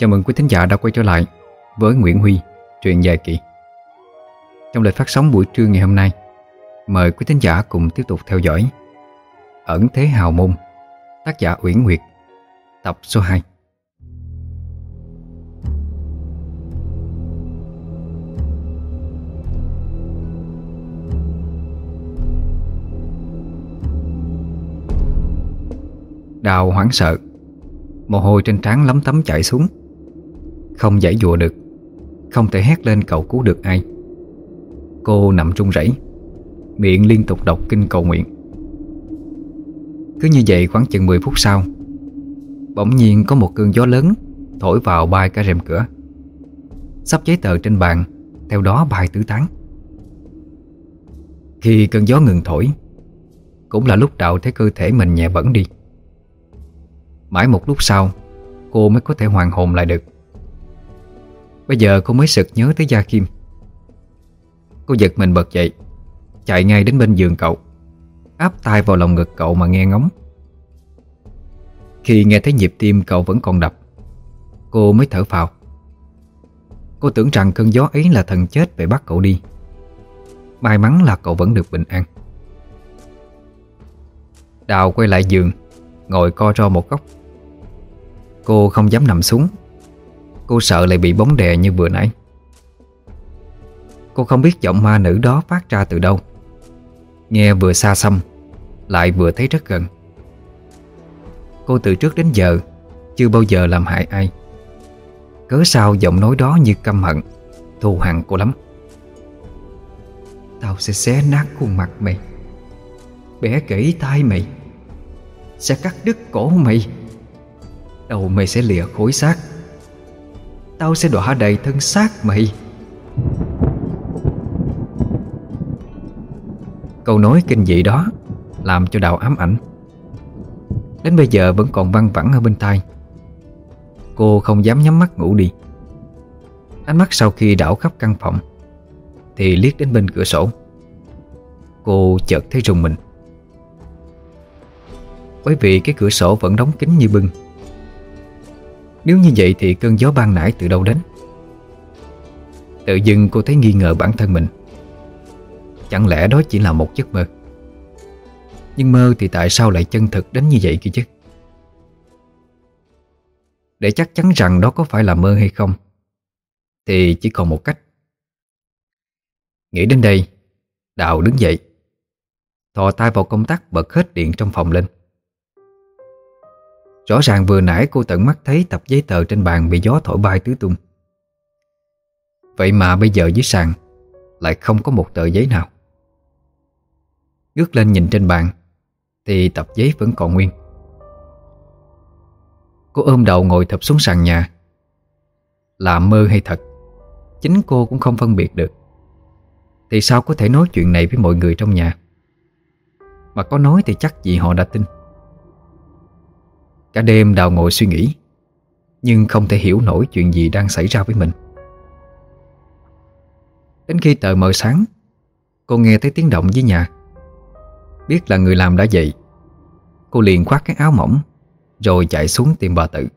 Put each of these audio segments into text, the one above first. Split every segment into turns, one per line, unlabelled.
Chào mừng quý thính giả đã quay trở lại với Nguyễn Huy, truyện dài kỳ. Trong lịch phát sóng buổi trưa ngày hôm nay, mời quý thính giả cùng tiếp tục theo dõi Ẩn Thế Hào Môn, tác giả Uyển Nguyệt, tập số 2. Đào hoảng sợ Mồ hôi trên trán lấm tấm chảy xuống không giải dụa được. Không thể hét lên cầu cứu được ai. Cô nằm run rẩy, Miệng liên tục đọc kinh cầu nguyện. Cứ như vậy khoảng chừng 10 phút sau, Bỗng nhiên có một cơn gió lớn Thổi vào bay cả rèm cửa. Sắp giấy tờ trên bàn, Theo đó bay tứ tán. Khi cơn gió ngừng thổi, Cũng là lúc đạo thấy cơ thể mình nhẹ bẩn đi. Mãi một lúc sau, Cô mới có thể hoàn hồn lại được. Bây giờ cô mới sực nhớ tới Gia Kim. Cô giật mình bật dậy, Chạy ngay đến bên giường cậu, Áp tay vào lòng ngực cậu mà nghe ngóng. Khi nghe thấy nhịp tim cậu vẫn còn đập, Cô mới thở phào. Cô tưởng rằng cơn gió ấy là thần chết về bắt cậu đi. May mắn là cậu vẫn được bình an. Đào quay lại giường, Ngồi co ro một góc. Cô không dám nằm xuống. Cô sợ lại bị bóng đè như vừa nãy. Cô không biết giọng ma nữ đó phát ra từ đâu. Nghe vừa xa xăm, Lại vừa thấy rất gần. Cô từ trước đến giờ Chưa bao giờ làm hại ai. Cớ sao giọng nói đó như căm hận, Thù hằn cô lắm. Tao sẽ xé nát khuôn mặt mày, Bẻ gãy tay mày, Sẽ cắt đứt cổ mày. Đầu mày sẽ lìa khối xác. Tao sẽ đọa đầy thân xác mày. Câu nói kinh dị đó Làm cho đạo ám ảnh. Đến bây giờ vẫn còn văng vẳng ở bên tai. Cô không dám nhắm mắt ngủ đi. Ánh mắt sau khi đảo khắp căn phòng Thì liếc đến bên cửa sổ. Cô chợt thấy rùng mình. Bởi vì cái cửa sổ vẫn đóng kín như bưng. Nếu như vậy thì cơn gió ban nãy từ đâu đến? Tự dưng cô thấy nghi ngờ bản thân mình. Chẳng lẽ đó chỉ là một giấc mơ? Nhưng mơ thì tại sao lại chân thực đến như vậy kia chứ? Để chắc chắn rằng đó có phải là mơ hay không, Thì chỉ còn một cách. Nghĩ đến đây, Đào đứng dậy, Thò tay vào công tắc bật hết điện trong phòng lên. Rõ ràng vừa nãy cô tận mắt thấy tập giấy tờ trên bàn bị gió thổi bay tứ tung. Vậy mà bây giờ dưới sàn Lại không có một tờ giấy nào. Ngước lên nhìn trên bàn Thì tập giấy vẫn còn nguyên. Cô ôm đầu ngồi thập xuống sàn nhà. Là mơ hay thật, Chính cô cũng không phân biệt được. Thì sao có thể nói chuyện này với mọi người trong nhà? Mà có nói thì chắc gì họ đã tin. Cả đêm Đào ngồi suy nghĩ Nhưng không thể hiểu nổi chuyện gì đang xảy ra với mình. Đến khi tờ mờ sáng Cô nghe thấy tiếng động dưới nhà. Biết là người làm đã dậy Cô liền khoác cái áo mỏng Rồi chạy xuống tìm bà tự.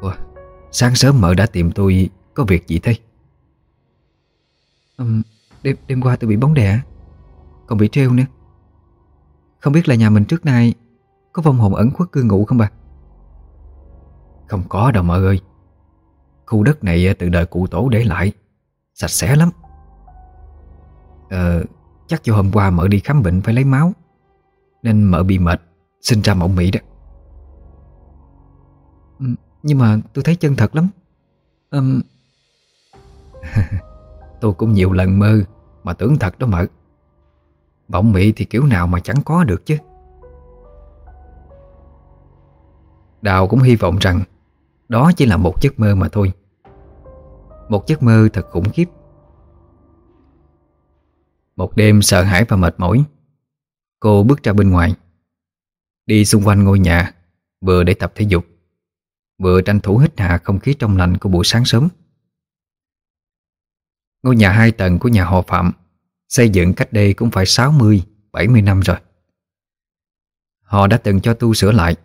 Ủa, Sáng sớm mợ đã tìm tôi Có việc gì thế? Uhm, đêm, đêm qua tôi bị bóng đè Còn bị treo nữa. Không biết là nhà mình trước nay có vong hồn ẩn khuất cư ngụ không bà? Không có đâu mợ ơi. Khu đất này ờ, từ đời cụ tổ để lại, Sạch sẽ lắm. Ờ Chắc do hôm qua mợ đi khám bệnh phải lấy máu, Nên mợ bị mệt, Sinh ra mộng mị đó. Ừ, nhưng mà tôi thấy chân thật lắm. Um... Tôi cũng nhiều lần mơ Mà tưởng thật đó mợ. Mộng mị thì kiểu nào mà chẳng có được chứ. Đào cũng hy vọng rằng Đó chỉ là một giấc mơ mà thôi. Một giấc mơ thật khủng khiếp. Một đêm sợ hãi và mệt mỏi Cô bước ra bên ngoài Đi xung quanh ngôi nhà Vừa để tập thể dục Vừa tranh thủ hít hà không khí trong lành của buổi sáng sớm. Ngôi nhà hai tầng của nhà họ Phạm Xây dựng cách đây cũng phải 60, 70 năm rồi. Họ đã từng cho tu sửa lại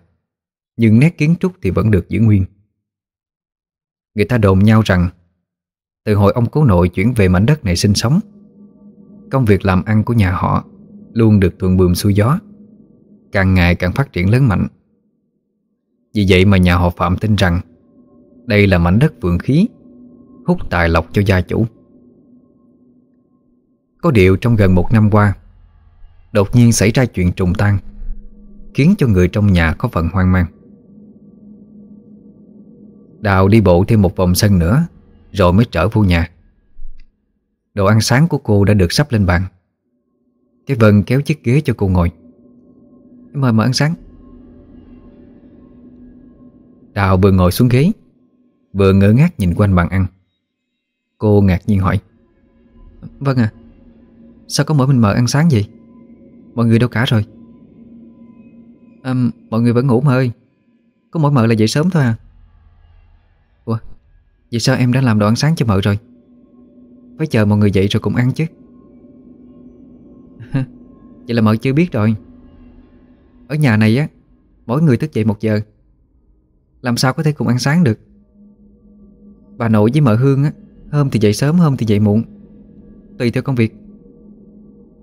nhưng nét kiến trúc thì vẫn được giữ nguyên. Người ta đồn nhau rằng, Từ hồi ông cố nội chuyển về mảnh đất này sinh sống, Công việc làm ăn của nhà họ Luôn được thuận buồm xuôi gió, Càng ngày càng phát triển lớn mạnh. Vì vậy mà nhà họ Phạm tin rằng, Đây là mảnh đất vượng khí, Hút tài lộc cho gia chủ. Có điều trong gần một năm qua, Đột nhiên xảy ra chuyện trùng tan, Khiến cho người trong nhà có phần hoang mang. Đào đi bộ thêm một vòng sân nữa Rồi mới trở vô nhà. Đồ ăn sáng của cô đã được sắp lên bàn. Cái Vân kéo chiếc ghế cho cô ngồi. Mời mời ăn sáng. Đào vừa ngồi xuống ghế Vừa ngỡ ngác nhìn quanh bàn ăn. Cô ngạc nhiên hỏi Vâng à Sao có mỗi mình mời ăn sáng vậy? Mọi người đâu cả rồi? À, Mọi người vẫn ngủ mà ơi. Có mỗi mợ là dậy sớm thôi à. Vậy sao em đã làm đồ ăn sáng cho mợ rồi? Phải chờ mọi người dậy rồi cùng ăn chứ. Vậy là mợ chưa biết rồi. Ở nhà này á Mỗi người thức dậy một giờ. Làm sao có thể cùng ăn sáng được? Bà nội với mợ Hương á Hôm thì dậy sớm, hôm thì dậy muộn. Tùy theo công việc.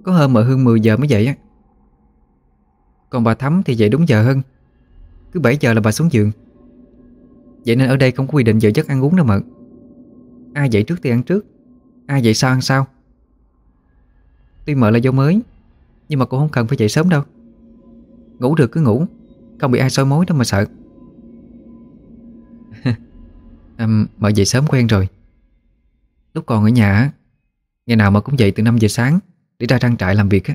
Có hôm mợ Hương 10 giờ mới dậy á. Còn bà Thắm thì dậy đúng giờ hơn. Cứ 7 giờ là bà xuống giường. Vậy nên ở đây không có quy định giờ giấc ăn uống đâu mợ Ai dậy trước thì ăn trước. Ai dậy sau ăn sau. Tuy mợ là dâu mới Nhưng mà cũng không cần phải dậy sớm đâu. Ngủ được cứ ngủ Không bị ai soi mối đâu mà sợ. À, Mợ dậy sớm quen rồi. Lúc còn ở nhà Ngày nào mà cũng dậy từ 5 giờ sáng Để ra trang trại làm việc á.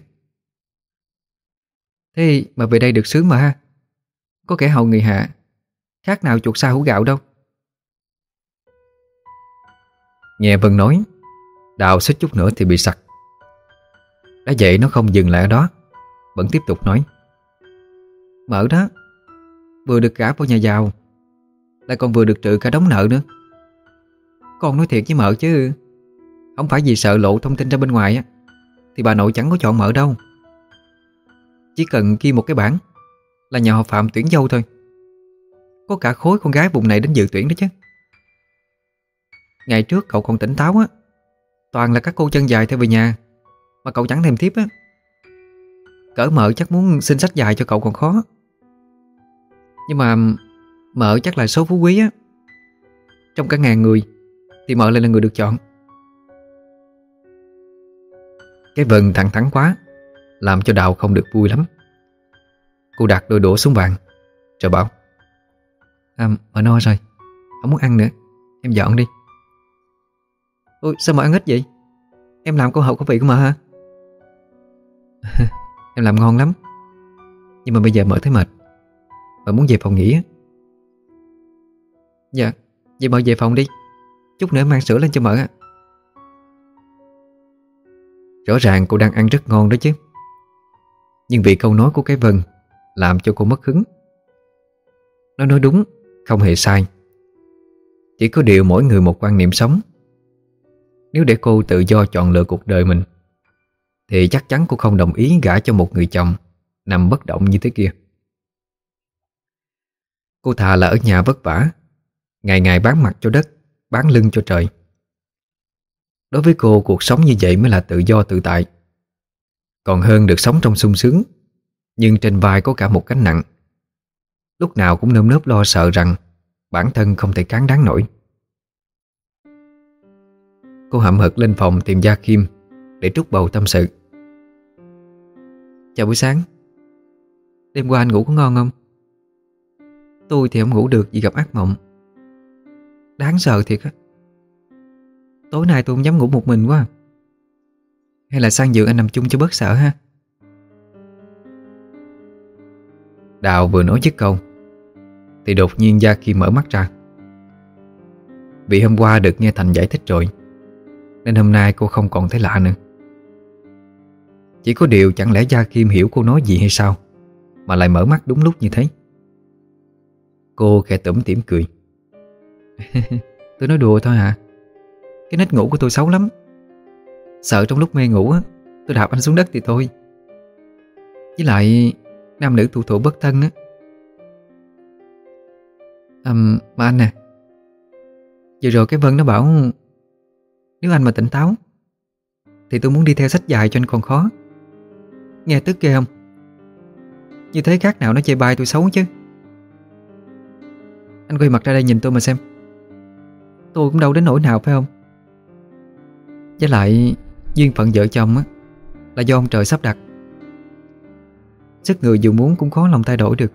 Thế mà về đây được sướng mà ha. Có kẻ hầu người hạ Khác nào chuột sa hũ gạo đâu. Nghe Vân nói, Đào xích chút nữa thì bị sặc. Đã vậy nó không dừng lại ở đó, Vẫn tiếp tục nói. Mở đó, Vừa được gả vào nhà giàu, Lại còn vừa được trừ cả đóng nợ nữa. Con nói thiệt với mợ chứ, Không phải vì sợ lộ thông tin ra bên ngoài á, Thì bà nội chẳng có chọn mợ đâu. Chỉ cần ghi một cái bản Là nhà họ Phạm tuyển dâu thôi có cả khối con gái vùng này đến dự tuyển đó chứ. Ngày trước cậu còn tỉnh táo á. Toàn là các cô chân dài theo về nhà. Mà cậu chẳng thèm tiếp á. Cỡ mợ chắc muốn xin sách dài cho cậu còn khó. Nhưng mà Mợ chắc là số phú quý á. Trong cả ngàn người, Thì mợ lại là người được chọn. Cái vần thẳng thắn quá, Làm cho Đào không được vui lắm. Cô đặt đôi đũa xuống bàn, Rồi bảo À Mà no rồi. Không muốn ăn nữa. Em dọn đi. Ôi, sao mà ăn ít vậy? Em làm câu hậu có vị của mợ hả Em làm ngon lắm. Nhưng mà bây giờ mợ thấy mệt. Mợ muốn về phòng nghỉ á. Dạ Vậy mợ về phòng đi. Chút nữa mang sữa lên cho mợ ạ Rõ ràng cô đang ăn rất ngon đó chứ. Nhưng vì câu nói của cái Vân Làm cho cô mất hứng. Nó nói đúng không hề sai. Chỉ có điều mỗi người một quan niệm sống. Nếu để cô tự do chọn lựa cuộc đời mình, Thì chắc chắn cô không đồng ý gả cho một người chồng Nằm bất động như thế kia. Cô thà là ở nhà vất vả, Ngày ngày bán mặt cho đất, Bán lưng cho trời. Đối với cô, cuộc sống như vậy mới là tự do tự tại. Còn hơn được sống trong sung sướng, Nhưng trên vai có cả một cánh nặng. Lúc nào cũng nơm nớp lo sợ rằng Bản thân không thể cán đáng nổi. Cô hậm hực lên phòng tìm Gia Kim Để trút bầu tâm sự. Chào buổi sáng. Đêm qua anh ngủ có ngon không? Tôi thì không ngủ được vì gặp ác mộng. Đáng sợ thiệt á. Tối nay tôi không dám ngủ một mình quá. Hay là sang giường anh nằm chung cho bớt sợ ha. Đào vừa nói dứt câu, Thì đột nhiên Gia Kim mở mắt ra. Vì hôm qua được nghe Thành giải thích rồi, Nên hôm nay cô không còn thấy lạ nữa. Chỉ có điều chẳng lẽ Gia Kim hiểu cô nói gì hay sao, Mà lại mở mắt đúng lúc như thế? Cô khẽ tủm tỉm cười. cười Tôi nói đùa thôi hả? Cái nết ngủ của tôi xấu lắm. Sợ trong lúc mê ngủ á, Tôi đạp anh xuống đất thì thôi. Với lại Nam nữ thủ thụ bất thân á. À, Mà anh nè Vừa rồi cái Vân nó bảo Nếu anh mà tỉnh táo Thì tôi muốn đi theo sách dài cho anh còn khó. Nghe tức ghê không? Như thế khác nào nó chê bai tôi xấu chứ. Anh quay mặt ra đây nhìn tôi mà xem. Tôi cũng đâu đến nỗi nào phải không? Với lại Duyên phận vợ chồng á Là do ông trời sắp đặt. Sức người dù muốn cũng khó lòng thay đổi được.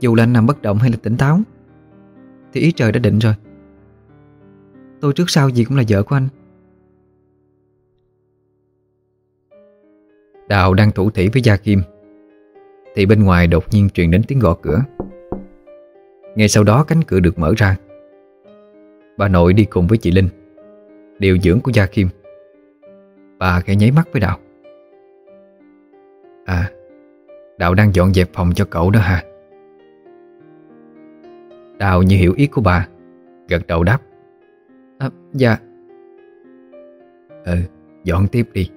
Dù là anh nằm bất động hay là tỉnh táo, Thì ý trời đã định rồi. Tôi trước sau gì cũng là vợ của anh. Đào đang thủ thỉ với Gia Kim, Thì bên ngoài đột nhiên truyền đến tiếng gõ cửa. Ngay sau đó cánh cửa được mở ra. Bà nội đi cùng với chị Linh, Điều dưỡng của Gia Kim. Bà khẽ nháy mắt với Đào. Đào đang dọn dẹp phòng cho cậu đó hả Đào như hiểu ý của bà Gật đầu đáp. À, Dạ. Ừ dọn tiếp đi.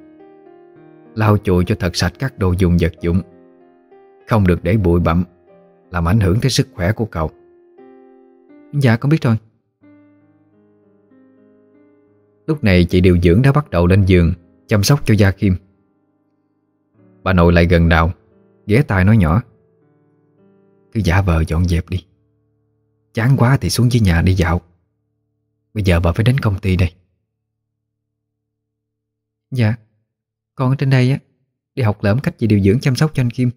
Lau chùi cho thật sạch các đồ dùng vật dụng. Không được để bụi bặm Làm ảnh hưởng tới sức khỏe của cậu. Dạ con biết rồi. Lúc này chị điều dưỡng đã bắt đầu lên giường Chăm sóc cho Gia Kim. Bà nội lại gần đào Ghé tai nói nhỏ. Cứ giả vờ dọn dẹp đi. Chán quá thì xuống dưới nhà đi dạo. Bây giờ bà phải đến công ty đây. Dạ Con ở trên đây á, Đi học lỡm cách gì điều dưỡng chăm sóc cho anh Kim.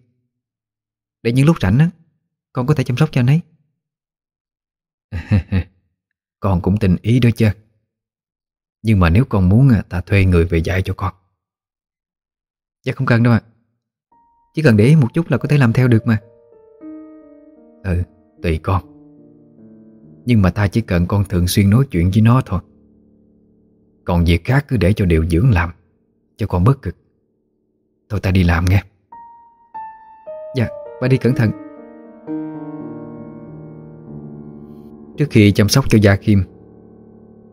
Để những lúc rảnh á, Con có thể chăm sóc cho anh ấy. Con cũng tình ý đó chứ. Nhưng mà nếu con muốn Ta thuê người về dạy cho con. Dạ không cần đâu ạ. Chỉ cần để ý một chút là có thể làm theo được mà. Ừ Tùy con. Nhưng mà ta chỉ cần con thường xuyên nói chuyện với nó thôi. Còn việc khác cứ để cho điều dưỡng làm Cho con bớt cực. Thôi ta đi làm nghe. Dạ bà đi cẩn thận. Trước khi chăm sóc cho Gia Kim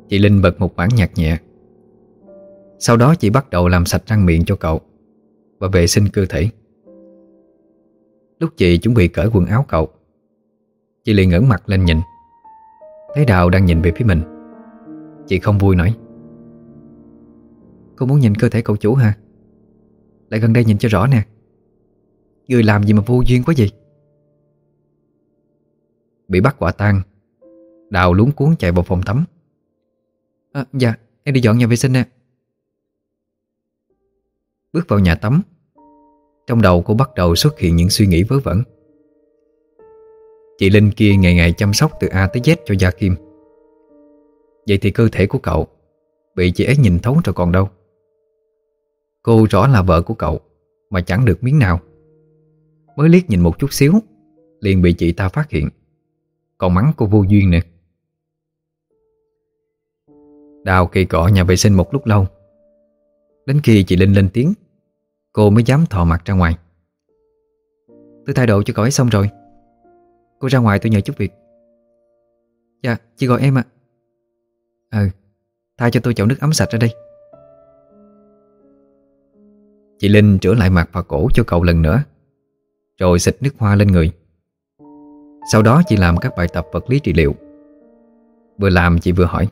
Chị Linh bật một bản nhạc nhẹ. Sau đó chị bắt đầu làm sạch răng miệng cho cậu Và vệ sinh cơ thể Lúc chị chuẩn bị cởi quần áo cậu Chị liền ngẩng mặt lên nhìn. Thấy Đào đang nhìn về phía mình. Chị không vui nói. Cô muốn nhìn cơ thể cậu chủ hả? Lại gần đây nhìn cho rõ nè. Người làm gì mà vô duyên quá gì Bị bắt quả tang Đào luống cuốn chạy vào phòng tắm. À, Dạ em đi dọn nhà vệ sinh nè. Bước vào nhà tắm trong đầu cô bắt đầu xuất hiện những suy nghĩ vớ vẩn. Chị Linh kia ngày ngày chăm sóc từ A tới Z cho Gia Kim. Vậy thì cơ thể của cậu Bị chị ấy nhìn thấu rồi còn đâu. Cô rõ là vợ của cậu Mà chẳng được miếng nào. Mới liếc nhìn một chút xíu, Liền bị chị ta phát hiện. Còn mắng cô vô duyên nữa. Đào kỳ cọ nhà vệ sinh một lúc lâu. Đến khi chị Linh lên tiếng Cô mới dám thò mặt ra ngoài Tôi thay đồ cho cậu ấy xong rồi Cô ra ngoài tôi nhờ chút việc Dạ, chị gọi em ạ à. Ừ, thay cho tôi chậu nước ấm sạch ra đây Chị Linh rửa lại mặt và cổ cho cậu lần nữa Rồi xịt nước hoa lên người Sau đó chị làm các bài tập vật lý trị liệu Vừa làm chị vừa hỏi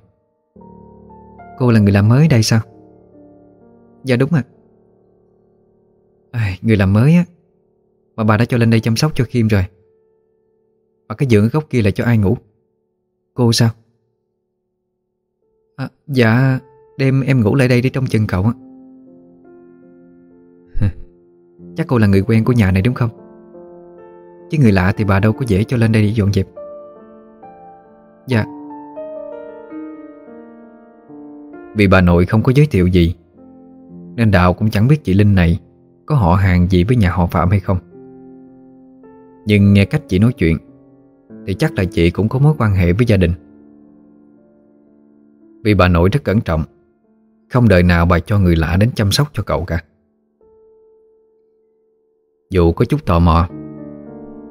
Cô là người làm mới đây sao? Dạ đúng ạ à. Người làm mới á. Mà bà đã cho lên đây chăm sóc cho Kim rồi. Mà cái giường ở góc kia là cho ai ngủ. Cô sao? À, Dạ Đêm em ngủ lại đây để trông chừng cậu á. Chắc cô là người quen của nhà này đúng không? Chứ người lạ thì bà đâu có dễ cho lên đây để dọn dẹp. Dạ. Vì bà nội không có giới thiệu gì Nên Đạo cũng chẳng biết chị Linh này có họ hàng gì với nhà họ Phạm hay không? Nhưng nghe cách chị nói chuyện, Thì chắc là chị cũng có mối quan hệ với gia đình. Vì bà nội rất cẩn trọng, Không đời nào bà cho người lạ đến chăm sóc cho cậu cả. Dù có chút tò mò,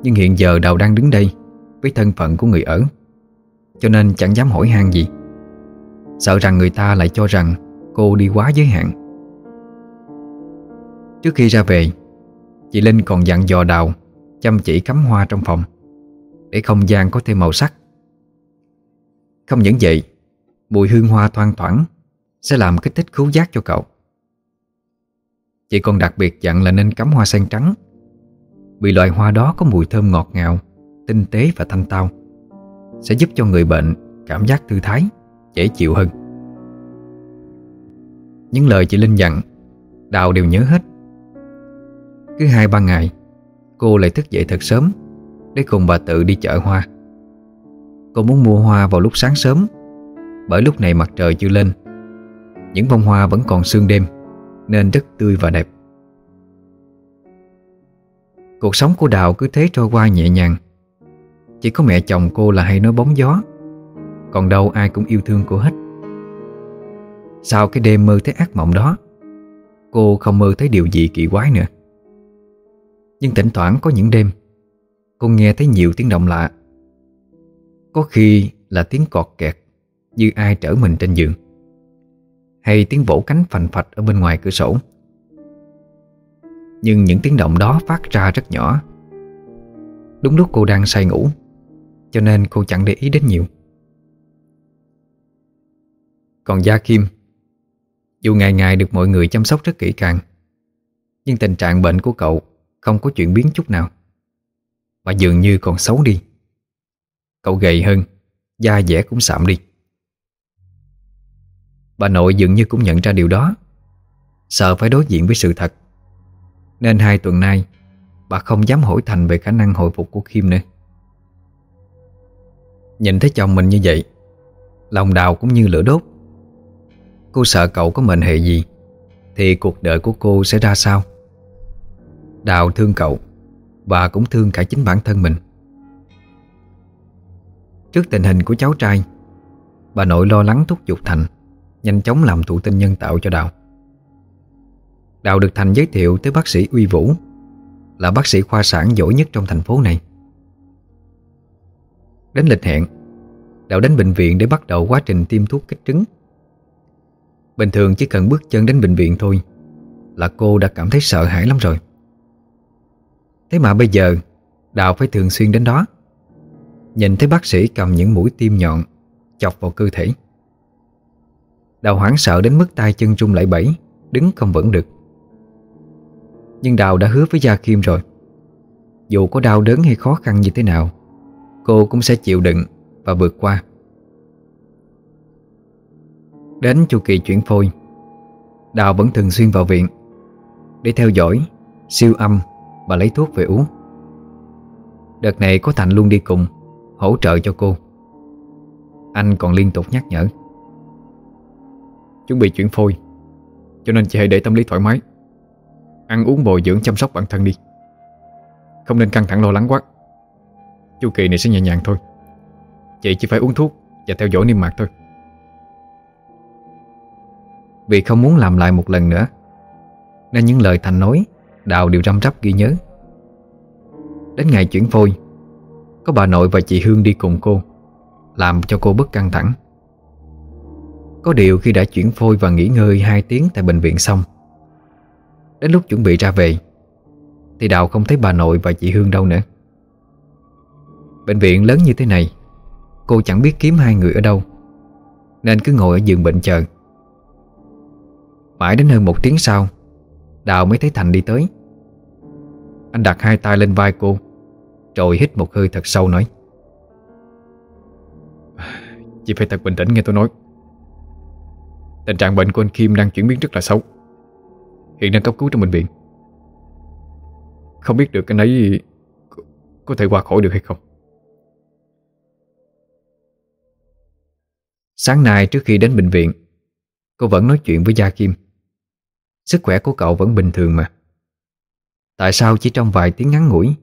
Nhưng hiện giờ Đào đang đứng đây Với thân phận của người ở, Cho nên chẳng dám hỏi han gì. Sợ rằng người ta lại cho rằng Cô đi quá giới hạn. Trước khi ra về, Chị Linh còn dặn dò Đào Chăm chỉ cắm hoa trong phòng Để không gian có thêm màu sắc. Không những vậy, Mùi hương hoa thoang thoảng Sẽ làm kích thích khứu giác cho cậu. Chị còn đặc biệt dặn là nên cắm hoa sen trắng, Vì loài hoa đó có mùi thơm ngọt ngào, Tinh tế và thanh tao, Sẽ giúp cho người bệnh cảm giác thư thái, Dễ chịu hơn. Những lời chị Linh dặn, Đào đều nhớ hết. Cứ hai ba ngày, Cô lại thức dậy thật sớm Để cùng bà tự đi chợ hoa. Cô muốn mua hoa vào lúc sáng sớm, Bởi lúc này mặt trời chưa lên. Những bông hoa vẫn còn sương đêm, Nên rất tươi và đẹp. Cuộc sống của Đào cứ thế trôi qua nhẹ nhàng. Chỉ có mẹ chồng cô là hay nói bóng gió, Còn đâu ai cũng yêu thương cô hết. Sau cái đêm mơ thấy ác mộng đó, Cô không mơ thấy điều gì kỳ quái nữa. Nhưng thỉnh thoảng có những đêm, Cô nghe thấy nhiều tiếng động lạ. Có khi là tiếng cọt kẹt, Như ai trở mình trên giường. Hay tiếng vỗ cánh phành phạch Ở bên ngoài cửa sổ. Nhưng những tiếng động đó phát ra rất nhỏ. Đúng lúc cô đang say ngủ, Cho nên cô chẳng để ý đến nhiều. Còn Gia Kim, Dù ngày ngày được mọi người chăm sóc rất kỹ càng, Nhưng tình trạng bệnh của cậu không có chuyển biến chút nào. Mà dường như còn xấu đi. Cậu gầy hơn, Da dẻ cũng sạm đi. Bà nội dường như cũng nhận ra điều đó. Sợ phải đối diện với sự thật. Nên hai tuần nay, Bà không dám hỏi Thành về khả năng hồi phục của Kim nữa. Nhìn thấy chồng mình như vậy, Lòng đào cũng như lửa đốt. Cô sợ cậu có mệnh hệ gì, Thì cuộc đời của cô sẽ ra sao? Đào thương cậu Và cũng thương cả chính bản thân mình. Trước tình hình của cháu trai, Bà nội lo lắng thúc giục Thành Nhanh chóng làm thụ tinh nhân tạo cho Đào. Đào được Thành giới thiệu tới bác sĩ Uy Vũ, Là bác sĩ khoa sản giỏi nhất trong thành phố này. Đến lịch hẹn, Đào đến bệnh viện để bắt đầu quá trình tiêm thuốc kích trứng. Bình thường chỉ cần bước chân đến bệnh viện thôi Là cô đã cảm thấy sợ hãi lắm rồi. Thế mà bây giờ, Đào phải thường xuyên đến đó. Nhìn thấy bác sĩ cầm những mũi tiêm nhọn, Chọc vào cơ thể. Đào hoảng sợ đến mức tay chân run lẩy bẩy, Đứng không vững được. Nhưng Đào đã hứa với Gia Kim rồi. Dù có đau đớn hay khó khăn như thế nào, Cô cũng sẽ chịu đựng Và vượt qua. Đến chu kỳ chuyển phôi, Đào vẫn thường xuyên vào viện Để theo dõi Siêu âm bà lấy thuốc về uống. Đợt này có Thành luôn đi cùng, Hỗ trợ cho cô. Anh còn liên tục nhắc nhở.
Chuẩn bị chuyển phôi, Cho nên chị hãy để tâm lý thoải mái. Ăn uống bồi dưỡng chăm sóc bản thân đi. Không nên căng thẳng lo lắng quá. Chu kỳ này sẽ nhẹ nhàng thôi. Chị chỉ phải uống thuốc Và theo dõi niêm mạc thôi.
Vì không muốn làm lại một lần nữa, Nên những lời Thành nói Đào đều răm rắp ghi nhớ. Đến ngày chuyển phôi, Có bà nội và chị Hương đi cùng cô, Làm cho cô bất căng thẳng. Có điều khi đã chuyển phôi và nghỉ ngơi 2 tiếng tại bệnh viện xong, Đến lúc chuẩn bị ra về, Thì Đào không thấy bà nội và chị Hương đâu nữa. Bệnh viện lớn như thế này, Cô chẳng biết kiếm hai người ở đâu, Nên cứ ngồi ở giường bệnh chờ. Mãi đến hơn một tiếng sau Đào mới thấy Thành đi tới. Anh đặt hai tay lên vai cô Rồi hít một hơi thật sâu nói,
Chị phải thật bình tĩnh nghe tôi nói. Tình trạng bệnh của anh Kim đang chuyển biến rất là xấu. Hiện đang cấp cứu trong bệnh viện. Không biết được anh ấy Có thể qua khỏi được hay không.
Sáng nay trước khi đến bệnh viện, Cô vẫn nói chuyện với Gia Kim. Sức khỏe của cậu vẫn bình thường mà. Tại sao chỉ trong vài tiếng ngắn ngủi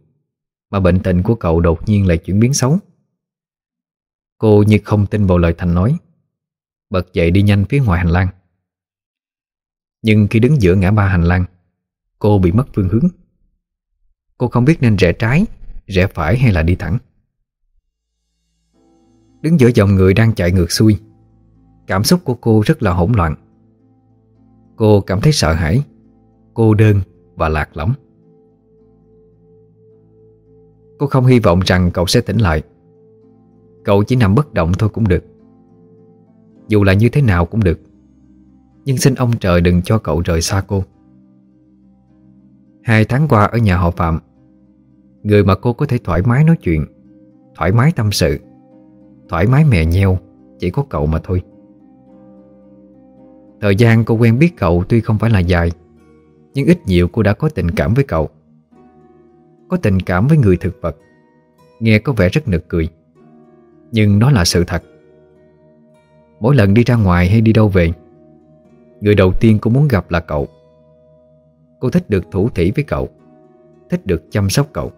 Mà bệnh tình của cậu đột nhiên lại chuyển biến xấu? Cô như không tin vào lời Thành nói, Bật dậy đi nhanh phía ngoài hành lang. Nhưng khi đứng giữa ngã ba hành lang, Cô bị mất phương hướng. Cô không biết nên rẽ trái, Rẽ phải hay là đi thẳng. Đứng giữa dòng người đang chạy ngược xuôi, Cảm xúc của cô rất là hỗn loạn. Cô cảm thấy sợ hãi, Cô đơn và lạc lõng. Cô không hy vọng rằng cậu sẽ tỉnh lại. Cậu chỉ nằm bất động thôi cũng được. Dù là như thế nào cũng được. Nhưng xin ông trời đừng cho cậu rời xa cô. Hai tháng qua ở nhà họ Phạm, Người mà cô có thể thoải mái nói chuyện, Thoải mái tâm sự, Thoải mái mè nheo Chỉ có cậu mà thôi. Thời gian cô quen biết cậu tuy không phải là dài, Nhưng ít nhiều cô đã có tình cảm với cậu. Có tình cảm với người thực vật. Nghe có vẻ rất nực cười. Nhưng nó là sự thật. Mỗi lần đi ra ngoài hay đi đâu về, Người đầu tiên cô muốn gặp là cậu. Cô thích được thủ thỉ với cậu, Thích được chăm sóc cậu.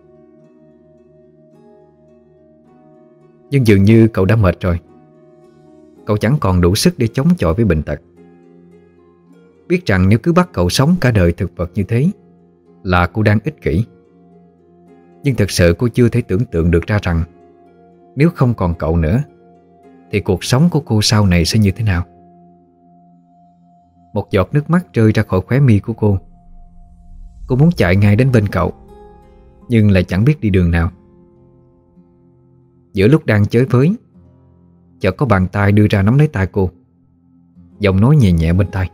Nhưng dường như cậu đã mệt rồi. Cậu chẳng còn đủ sức để chống chọi với bệnh tật. Biết rằng nếu cứ bắt cậu sống cả đời thực vật như thế, Là cô đang ích kỷ. Nhưng thật sự cô chưa thể tưởng tượng được ra rằng, Nếu không còn cậu nữa, Thì cuộc sống của cô sau này sẽ như thế nào? Một giọt nước mắt rơi ra khỏi khóe mi của cô. Cô muốn chạy ngay đến bên cậu, Nhưng lại chẳng biết đi đường nào. Giữa lúc đang chới với, Chợt có bàn tay đưa ra nắm lấy tay cô. Giọng nói nhẹ nhẹ bên tai.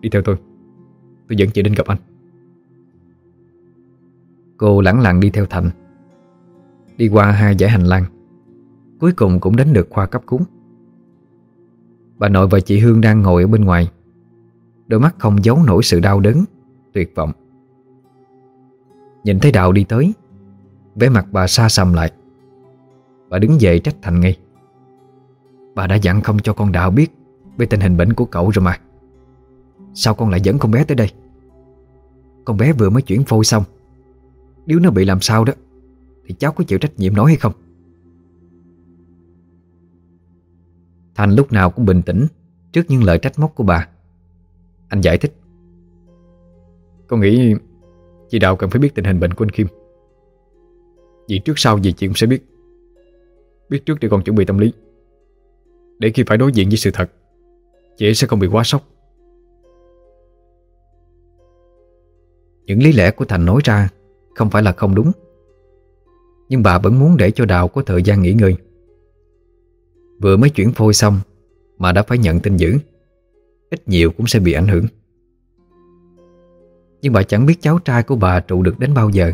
Đi theo tôi. Tôi dẫn chị đến gặp anh. Cô lẳng lặng đi theo Thành. Đi qua hai dãy hành lang. Cuối cùng cũng đến được khoa cấp cứu. Bà nội và chị Hương đang ngồi ở bên ngoài. Đôi mắt không giấu nổi sự đau đớn, Tuyệt vọng. Nhìn thấy Đạo đi tới, vẻ mặt bà xa xăm lại. Bà đứng dậy trách Thành ngay. Bà đã dặn không cho con Đạo biết Về tình hình bệnh của cậu rồi mà. Sao con lại dẫn con bé tới đây? Con bé vừa mới chuyển phôi xong. Nếu nó bị làm sao đó, Thì cháu có chịu trách nhiệm nói hay không? Thành lúc nào cũng bình tĩnh Trước những lời trách móc của bà. Anh giải thích. Con nghĩ Chị Đào cần phải biết tình hình bệnh của anh Kim. Vì trước sau gì chị cũng sẽ biết. Biết trước để con chuẩn bị tâm lý. Để khi phải đối diện với sự thật, Chị sẽ không bị quá sốc. Những lý lẽ của Thành nói ra Không phải là không đúng. Nhưng bà vẫn muốn để cho Đào có thời gian nghỉ ngơi. Vừa mới chuyển phôi xong Mà đã phải nhận tin dữ, Ít nhiều cũng sẽ bị ảnh hưởng. Nhưng bà chẳng biết cháu trai của bà trụ được đến bao giờ.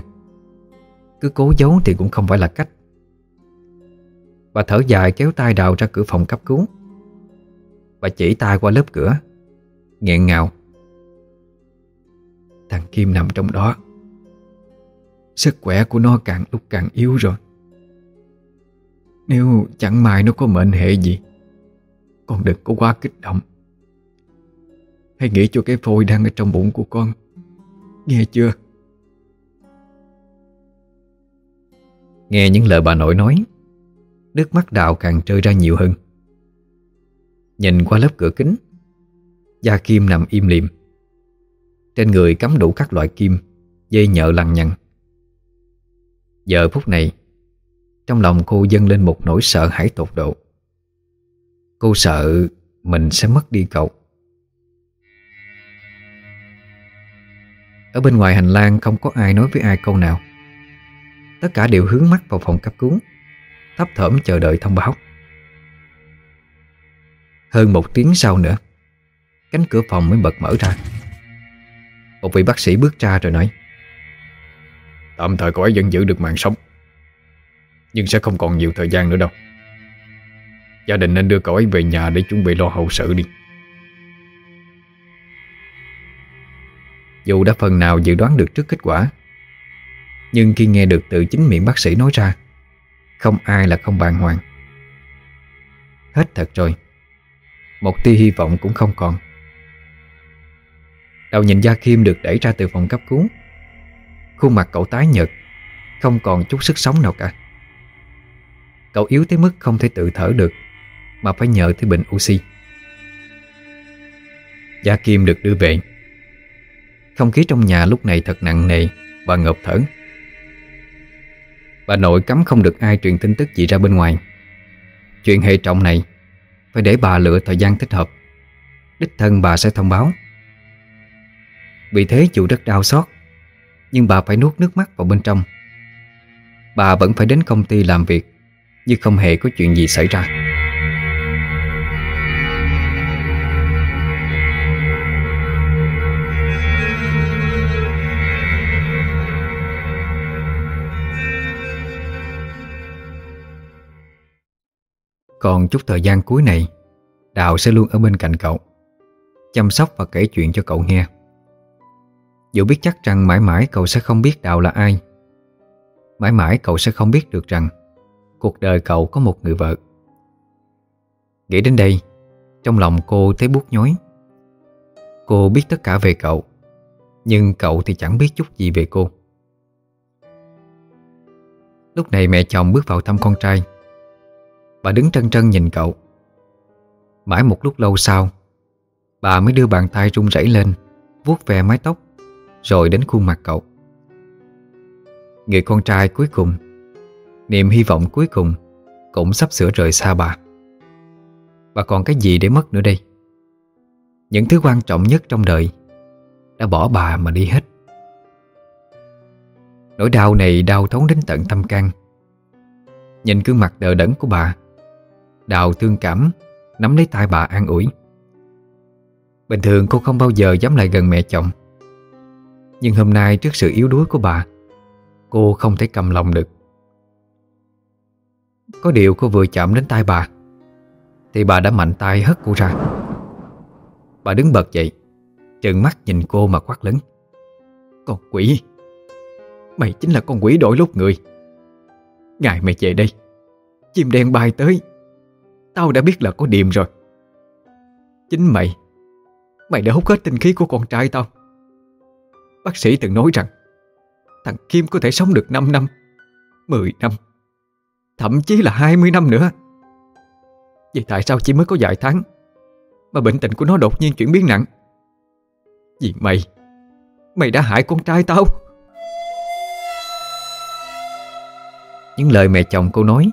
Cứ cố giấu thì cũng không phải là cách. Bà thở dài kéo tay Đào ra cửa phòng cấp cứu. Bà chỉ tay qua lớp cửa, nghẹn ngào. Thằng Kim nằm trong đó. Sức khỏe của nó càng lúc càng yếu rồi. Nếu chẳng may nó có mệnh hệ gì, Con đừng có quá kích động. Hãy nghĩ cho cái phôi đang ở trong bụng của con. Nghe chưa? Nghe những lời bà nội nói, Nước mắt đào càng rơi ra nhiều hơn. Nhìn qua lớp cửa kính, Gia Kim nằm im liệm trên người cắm đủ các loại kim Dây nhợ lằn nhằn. Giờ phút này, Trong lòng cô dâng lên một nỗi sợ hãi tột độ. Cô sợ mình sẽ mất đi cậu. Ở bên ngoài hành lang không có ai nói với ai câu nào. Tất cả đều hướng mắt vào phòng cấp cứu, Thấp thởm chờ đợi thông báo. Hơn một tiếng sau nữa, Cánh cửa phòng mới bật mở ra. Một vị bác sĩ bước ra rồi nói, Tạm thời cậu ấy vẫn giữ được mạng sống, Nhưng sẽ không còn nhiều thời gian nữa đâu. Gia đình nên đưa cậu ấy về nhà để chuẩn bị lo hậu sự đi. Dù đã phần nào dự đoán được trước kết quả, Nhưng khi nghe được từ chính miệng bác sĩ nói ra, Không ai là không bàng hoàng. Hết thật rồi. Một tia hy vọng cũng không còn. Đầu nhìn Gia Kim được đẩy ra từ phòng cấp cứu. Khuôn mặt cậu tái nhợt, Không còn chút sức sống nào cả. Cậu yếu tới mức không thể tự thở được, Mà phải nhờ tới bình oxy. Gia Kim được đưa về. Không khí trong nhà lúc này thật nặng nề Và ngợp thở. Bà nội cấm không được ai truyền tin tức gì ra bên ngoài. Chuyện hệ trọng này Phải để bà lựa thời gian thích hợp. Đích thân bà sẽ thông báo. Vì thế dù rất đau xót, Nhưng bà phải nuốt nước mắt vào bên trong. Bà vẫn phải đến công ty làm việc Như không hề có chuyện gì xảy ra. Còn chút thời gian cuối này, đào sẽ luôn ở bên cạnh cậu, Chăm sóc và kể chuyện cho cậu nghe. Dù biết chắc rằng mãi mãi cậu sẽ không biết Đào là ai. Mãi mãi cậu sẽ không biết được rằng Cuộc đời cậu có một người vợ. Nghĩ đến đây, Trong lòng cô thấy bút nhói Cô biết tất cả về cậu, Nhưng cậu thì chẳng biết chút gì về cô. Lúc này mẹ chồng bước vào thăm con trai. Bà đứng trân trân nhìn cậu. Mãi một lúc lâu sau, Bà mới đưa bàn tay run rẩy lên, vuốt ve mái tóc. Rồi đến khuôn mặt cậu. Người con trai cuối cùng, Niềm hy vọng cuối cùng Cũng sắp sửa rời xa bà. Bà còn cái gì để mất nữa đây? Những thứ quan trọng nhất trong đời Đã bỏ bà mà đi hết. Nỗi đau này đau thấu đến tận tâm can. Nhìn gương mặt đờ đẫn của bà, Đào thương cảm, Nắm lấy tay bà an ủi. Bình thường cô không bao giờ dám lại gần mẹ chồng. Nhưng hôm nay trước sự yếu đuối của bà, Cô không thể cầm lòng được. Có điều cô vừa chạm đến tay bà, Thì bà đã mạnh tay hất cô ra. Bà đứng bật dậy, Trừng mắt nhìn cô mà quát lớn. Con quỷ! Mày chính là con quỷ đổi lúc người. Ngày mày về đây, Chim đen bay tới. Tao đã biết là có điềm rồi. Chính mày Mày đã hút hết tinh khí của con trai tao. Bác sĩ từng nói rằng, Thằng Kim có thể sống được 5 năm 10 năm, Thậm chí là 20 năm nữa. Vậy tại sao chỉ mới có vài tháng Mà bệnh tình của nó đột nhiên chuyển biến nặng? Vì mày Mày đã hại con trai tao. Những lời mẹ chồng cô nói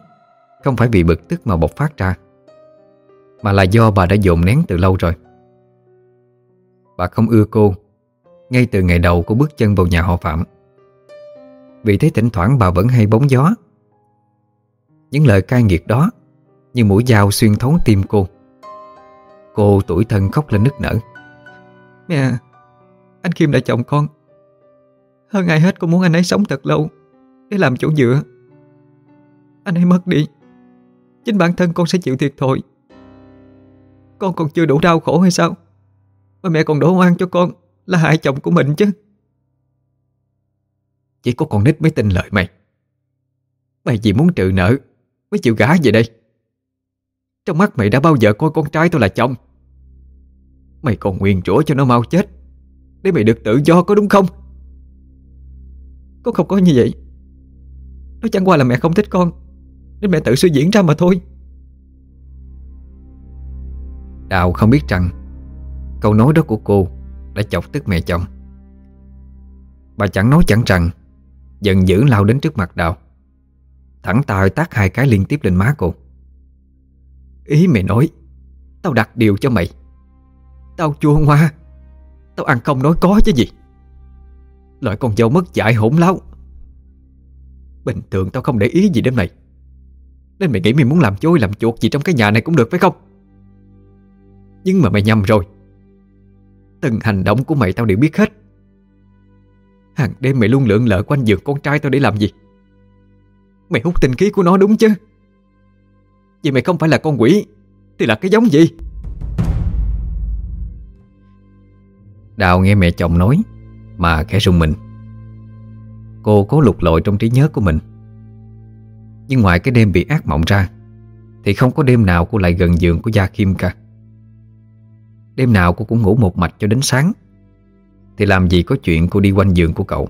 Không phải vì bực tức mà bộc phát ra, Mà là do bà đã dồn nén từ lâu rồi. Bà không ưa cô ngay từ ngày đầu cô bước chân vào nhà họ Phạm. Vì thế thỉnh thoảng bà vẫn hay bóng gió. Những lời cay nghiệt đó Như mũi dao xuyên thấu tim cô. Cô tuổi thân khóc lên nức nở. Mẹ, Anh Kim đã chồng con. Hơn ai hết con muốn anh ấy sống thật lâu, Để làm chỗ dựa. Anh ấy mất đi. Chính bản thân con sẽ chịu thiệt thòi. Con còn chưa đủ đau khổ hay sao? Mà mẹ còn đổ oan cho con. Là hại chồng của mình chứ. Chỉ có con nít mới tin lời mày. Mày vì muốn trừ nợ Mới chịu gả về đây. Trong mắt mày đã bao giờ coi con trai tôi là chồng? Mày còn nguyền rủa cho nó mau chết Để mày được tự do có đúng không? Con không có như vậy. Nó chẳng qua là mẹ không thích con Nên mẹ tự suy diễn ra mà thôi. Đào không biết rằng Câu nói đó của cô đã chọc tức mẹ chồng. Bà chẳng nói chẳng rằng, Giận dữ lao đến trước mặt Đào. Thẳng tay tác hai cái liên tiếp lên má cô. Ý mày nói, Tao đặt điều cho mày. Tao chua ngoa. Tao ăn không nói có chứ gì. Loại con dâu mất dạy hỗn láo. Bình thường tao không để ý gì đến mày. Nên mày nghĩ mày muốn làm chối, làm chuột gì trong cái nhà này cũng được, phải không? Nhưng mà mày nhầm rồi. Từng hành động của mày tao đều biết hết. Hàng đêm mày luôn lượn lờ quanh giường con trai tao để làm gì? Mày hút tình khí của nó đúng chứ? Vậy mày không phải là con quỷ, Thì là cái giống gì? Đào nghe mẹ chồng nói, Mà khẽ rung mình. Cô cố lục lội trong trí nhớ của mình. Nhưng ngoài cái đêm bị ác mộng ra, Thì không có đêm nào cô lại gần giường của Gia Kim cả. Đêm nào cô cũng ngủ một mạch cho đến sáng. Thì làm gì có chuyện cô đi quanh giường của cậu?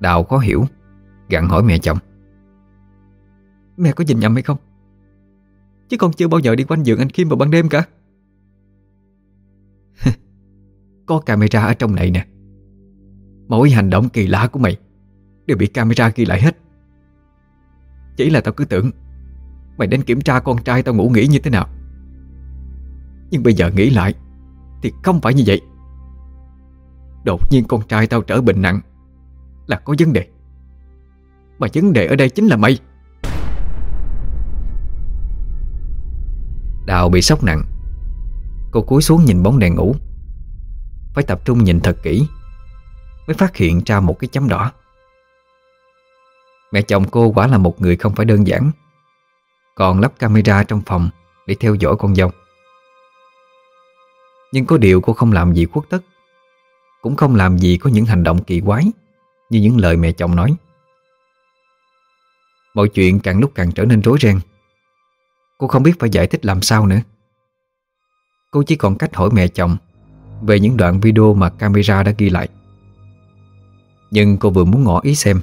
Đào khó hiểu Gặn hỏi mẹ chồng.
Mẹ có nhìn nhầm hay không? Chứ con chưa bao giờ đi quanh giường anh Kim vào ban đêm cả. Có camera ở trong này nè. Mỗi hành động kỳ lạ của mày Đều bị camera ghi lại hết. Chỉ là tao cứ tưởng Mày đến kiểm tra con trai tao ngủ nghỉ như thế nào. Nhưng bây giờ nghĩ lại, Thì không phải như vậy. Đột nhiên con trai tao trở bệnh nặng, Là có vấn đề. Mà vấn đề ở đây chính là mày.
Đào bị sốc nặng, Cô cúi xuống nhìn bóng đèn ngủ. Phải tập trung nhìn thật kỹ, Mới phát hiện ra một cái chấm đỏ. Mẹ chồng cô quả là một người không phải đơn giản, Còn lắp camera trong phòng Để theo dõi con dâu. Nhưng có điều cô không làm gì khuất tất. Cũng không làm gì có những hành động kỳ quái, Như những lời mẹ chồng nói. Mọi chuyện càng lúc càng trở nên rối ren. Cô không biết phải giải thích làm sao nữa. Cô chỉ còn cách hỏi mẹ chồng Về những đoạn video mà camera đã ghi lại. Nhưng cô vừa muốn ngỏ ý xem,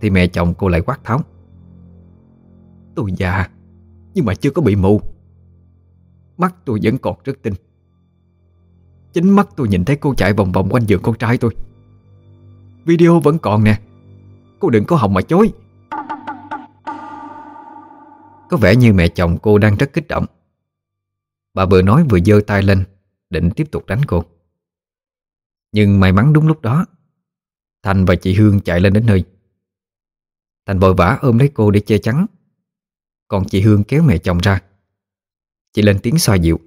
Thì mẹ chồng cô lại quát tháo. Tôi già, Nhưng mà chưa có bị mù. Mắt tôi vẫn còn rất tinh. Chính mắt tôi nhìn thấy cô chạy vòng vòng quanh giường con trai tôi. Video vẫn còn nè. Cô đừng có hòng mà chối. Có vẻ như mẹ chồng cô đang rất kích động. Bà vừa nói vừa giơ tay lên, Định tiếp tục đánh cô. Nhưng may mắn đúng lúc đó, Thành và chị Hương chạy lên đến nơi. Thành vội vã ôm lấy cô để che chắn. Còn chị Hương kéo mẹ chồng ra. Chị lên tiếng xoa dịu.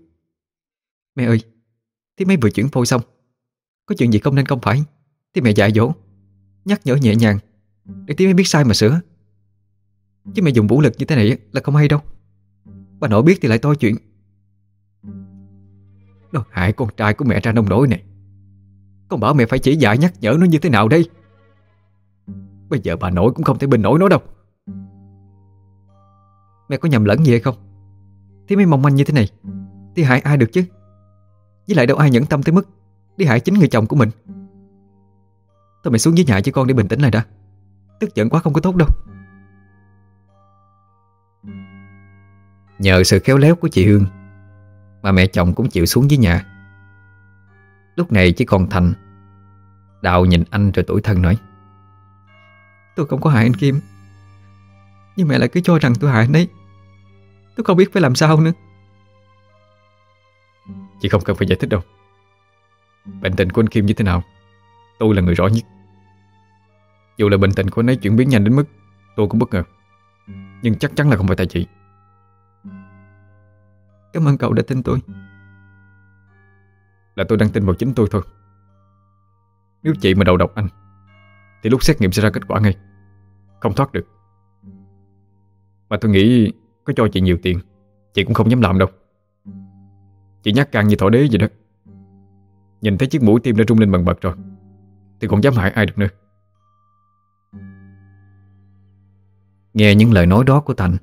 Mẹ ơi thì mấy vừa chuyển phôi xong, Có chuyện gì không nên không phải? Thì mẹ dạy dỗ, Nhắc nhở nhẹ nhàng, Để tí mới biết sai mà sửa. Chứ mẹ dùng vũ lực như thế này là không hay đâu. Bà nội biết thì lại to chuyện. Nó hại con trai của mẹ ra nông nổi này Con bảo mẹ phải chỉ dạy nhắc nhở nó như thế nào đây? Bây giờ bà nội cũng không thể bình nổi nó đâu. Mẹ có nhầm lẫn gì hay không? Thì mấy mong manh như thế này, Thì hại ai được chứ? Với lại đâu ai nhẫn tâm tới mức Đi hại chính người chồng của mình. Thôi mẹ xuống dưới nhà cho con để bình tĩnh lại đã. Tức giận quá không có tốt đâu. Nhờ sự khéo léo của chị Hương Mà mẹ chồng cũng chịu xuống dưới nhà. Lúc này chỉ còn Thành Đào nhìn anh rồi tuổi thân nói, Tôi không có hại anh Kim, Nhưng mẹ lại cứ cho rằng tôi hại anh ấy. Tôi không biết phải làm sao nữa.
Chị không cần phải giải thích đâu. Bệnh tình của anh Kim như thế nào? Tôi là người rõ nhất. Dù là bệnh tình của anh ấy chuyển biến nhanh đến mức Tôi cũng bất ngờ. Nhưng chắc chắn là không phải tại chị.
Cảm ơn cậu đã tin tôi.
Là tôi đang tin vào chính tôi thôi. Nếu chị mà đầu độc anh Thì lúc xét nghiệm sẽ ra kết quả ngay. Không thoát được. Mà tôi nghĩ Có cho chị nhiều tiền Chị cũng không dám làm đâu Chị nhắc gan như thỏ đế vậy đó. Nhìn thấy chiếc mũi tim đã rung lên bần bật rồi, Thì còn dám hại ai được nữa.
Nghe những lời nói đó của Thành,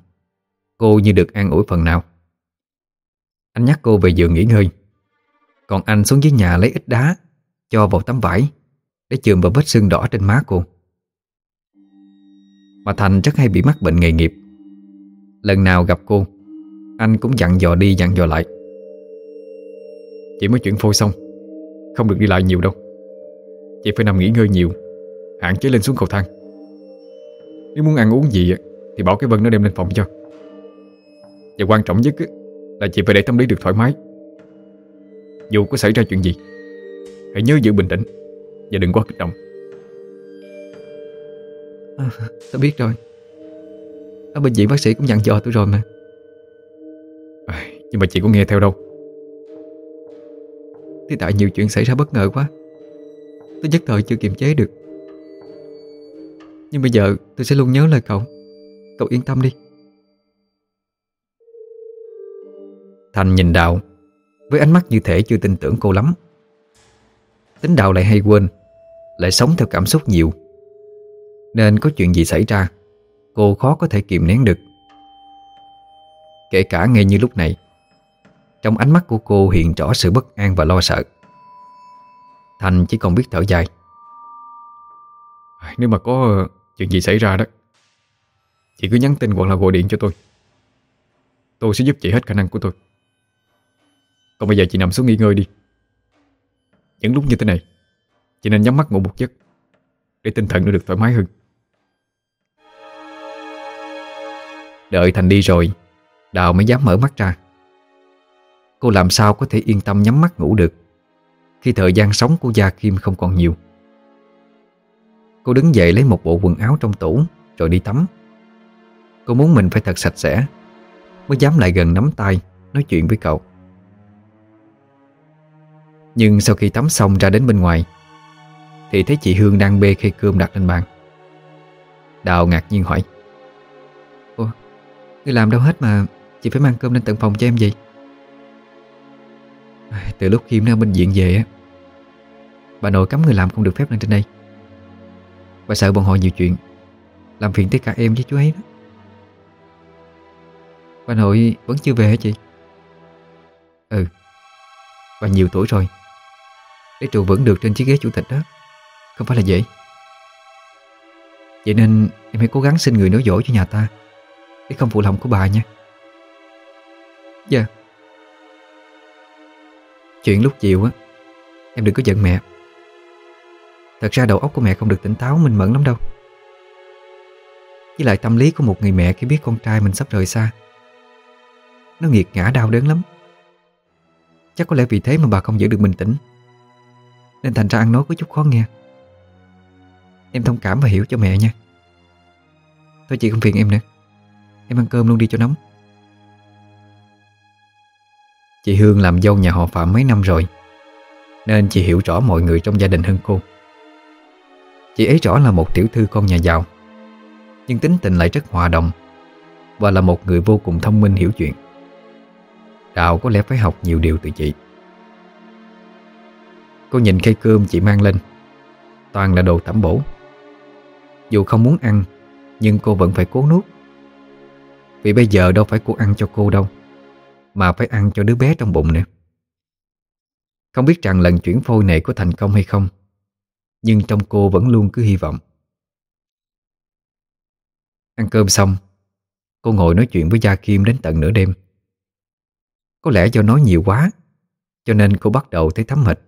Cô như được an ủi phần nào. Anh nhắc cô về giường nghỉ ngơi. Còn anh xuống dưới nhà lấy ít đá, Cho vào tấm vải, Để chườm vào vết sưng đỏ trên má cô. Mà Thành rất hay bị mắc bệnh nghề nghiệp. Lần nào gặp cô, Anh cũng dặn dò đi dặn dò lại.
Chị mới chuyển phôi xong. Không được đi lại nhiều đâu. Chị phải nằm nghỉ ngơi nhiều Hạn chế lên xuống cầu thang. Nếu muốn ăn uống gì Thì bảo cái Vân nó đem lên phòng cho. Và quan trọng nhất Là chị phải để tâm lý được thoải mái. Dù có xảy ra chuyện gì Hãy nhớ giữ bình tĩnh Và đừng quá kích động.
À, Tôi biết rồi. Ở bệnh viện bác sĩ cũng dặn dò tôi rồi mà.
À, Nhưng mà chị có nghe theo đâu
thì tại nhiều chuyện xảy ra bất ngờ quá. Tôi nhất thời chưa kiềm chế được. Nhưng bây giờ tôi sẽ luôn nhớ lời cậu. Cậu yên tâm đi. Thành nhìn Đào. Với ánh mắt như thể chưa tin tưởng cô lắm. Tính Đào lại hay quên, Lại sống theo cảm xúc nhiều. Nên có chuyện gì xảy ra, Cô khó có thể kiềm nén được. Kể cả ngay như lúc này trong ánh mắt của cô hiện rõ sự bất an và lo sợ. Thành chỉ còn biết thở dài.
Nếu mà có chuyện gì xảy ra đó, Chị cứ nhắn tin hoặc là gọi điện cho tôi. Tôi sẽ giúp chị hết khả năng của tôi. Còn bây giờ chị nằm xuống nghỉ ngơi đi. Những lúc như thế này, Chị nên nhắm mắt ngủ một giấc Để tinh thần nó được thoải mái hơn.
Đợi Thành đi rồi, Đào mới dám mở mắt ra. Cô làm sao có thể yên tâm nhắm mắt ngủ được? Khi thời gian sống của Gia Kim không còn nhiều. Cô đứng dậy lấy một bộ quần áo trong tủ Rồi đi tắm. Cô muốn mình phải thật sạch sẽ Mới dám lại gần nắm tay Nói chuyện với cậu. Nhưng sau khi tắm xong ra đến bên ngoài Thì thấy chị Hương đang bê khay cơm đặt lên bàn. Đào ngạc nhiên hỏi Ủa, Người làm đâu hết mà Chị phải mang cơm lên tận phòng cho em gì từ lúc Khiêm ra bệnh viện về á, Bà nội cấm người làm không được phép lên trên đây. Bà sợ bọn họ nhiều chuyện, Làm phiền tới cả em với chú ấy đó. Bà nội vẫn chưa về hả chị? Ừ Bà nhiều tuổi rồi. Để trụ vững được trên chiếc ghế chủ tịch đó, Không phải là dễ. Vậy nên em hãy cố gắng xin người nói dỗ cho nhà ta Để không phụ lòng của bà nha. Dạ. Chuyện lúc chiều á, Em đừng có giận mẹ. Thật ra đầu óc của mẹ không được tỉnh táo, minh mẫn lắm đâu. Với lại tâm lý của một người mẹ khi biết con trai mình sắp rời xa, Nó nghiệt ngã đau đớn lắm. Chắc có lẽ vì thế mà bà không giữ được bình tĩnh. Nên thành ra ăn nói có chút khó nghe. Em thông cảm và hiểu cho mẹ nha. Thôi chị không phiền em nữa. Em ăn cơm luôn đi cho nóng. Chị Hương làm dâu nhà họ Phạm mấy năm rồi, Nên chị hiểu rõ mọi người trong gia đình hơn cô. Chị ấy rõ là một tiểu thư con nhà giàu, Nhưng tính tình lại rất hòa đồng Và là một người vô cùng thông minh hiểu chuyện. Đào có lẽ phải học nhiều điều từ chị. Cô nhìn khay cơm chị mang lên, Toàn là đồ tẩm bổ. Dù không muốn ăn, Nhưng cô vẫn phải cố nuốt, Vì bây giờ đâu phải cô ăn cho cô đâu. Mà phải ăn cho đứa bé trong bụng nữa. Không biết rằng lần chuyển phôi này có thành công hay không, Nhưng trong cô vẫn luôn cứ hy vọng. Ăn cơm xong, Cô ngồi nói chuyện với Gia Kim đến tận nửa đêm. Có lẽ do nói nhiều quá, Cho nên cô bắt đầu thấy thấm mệt.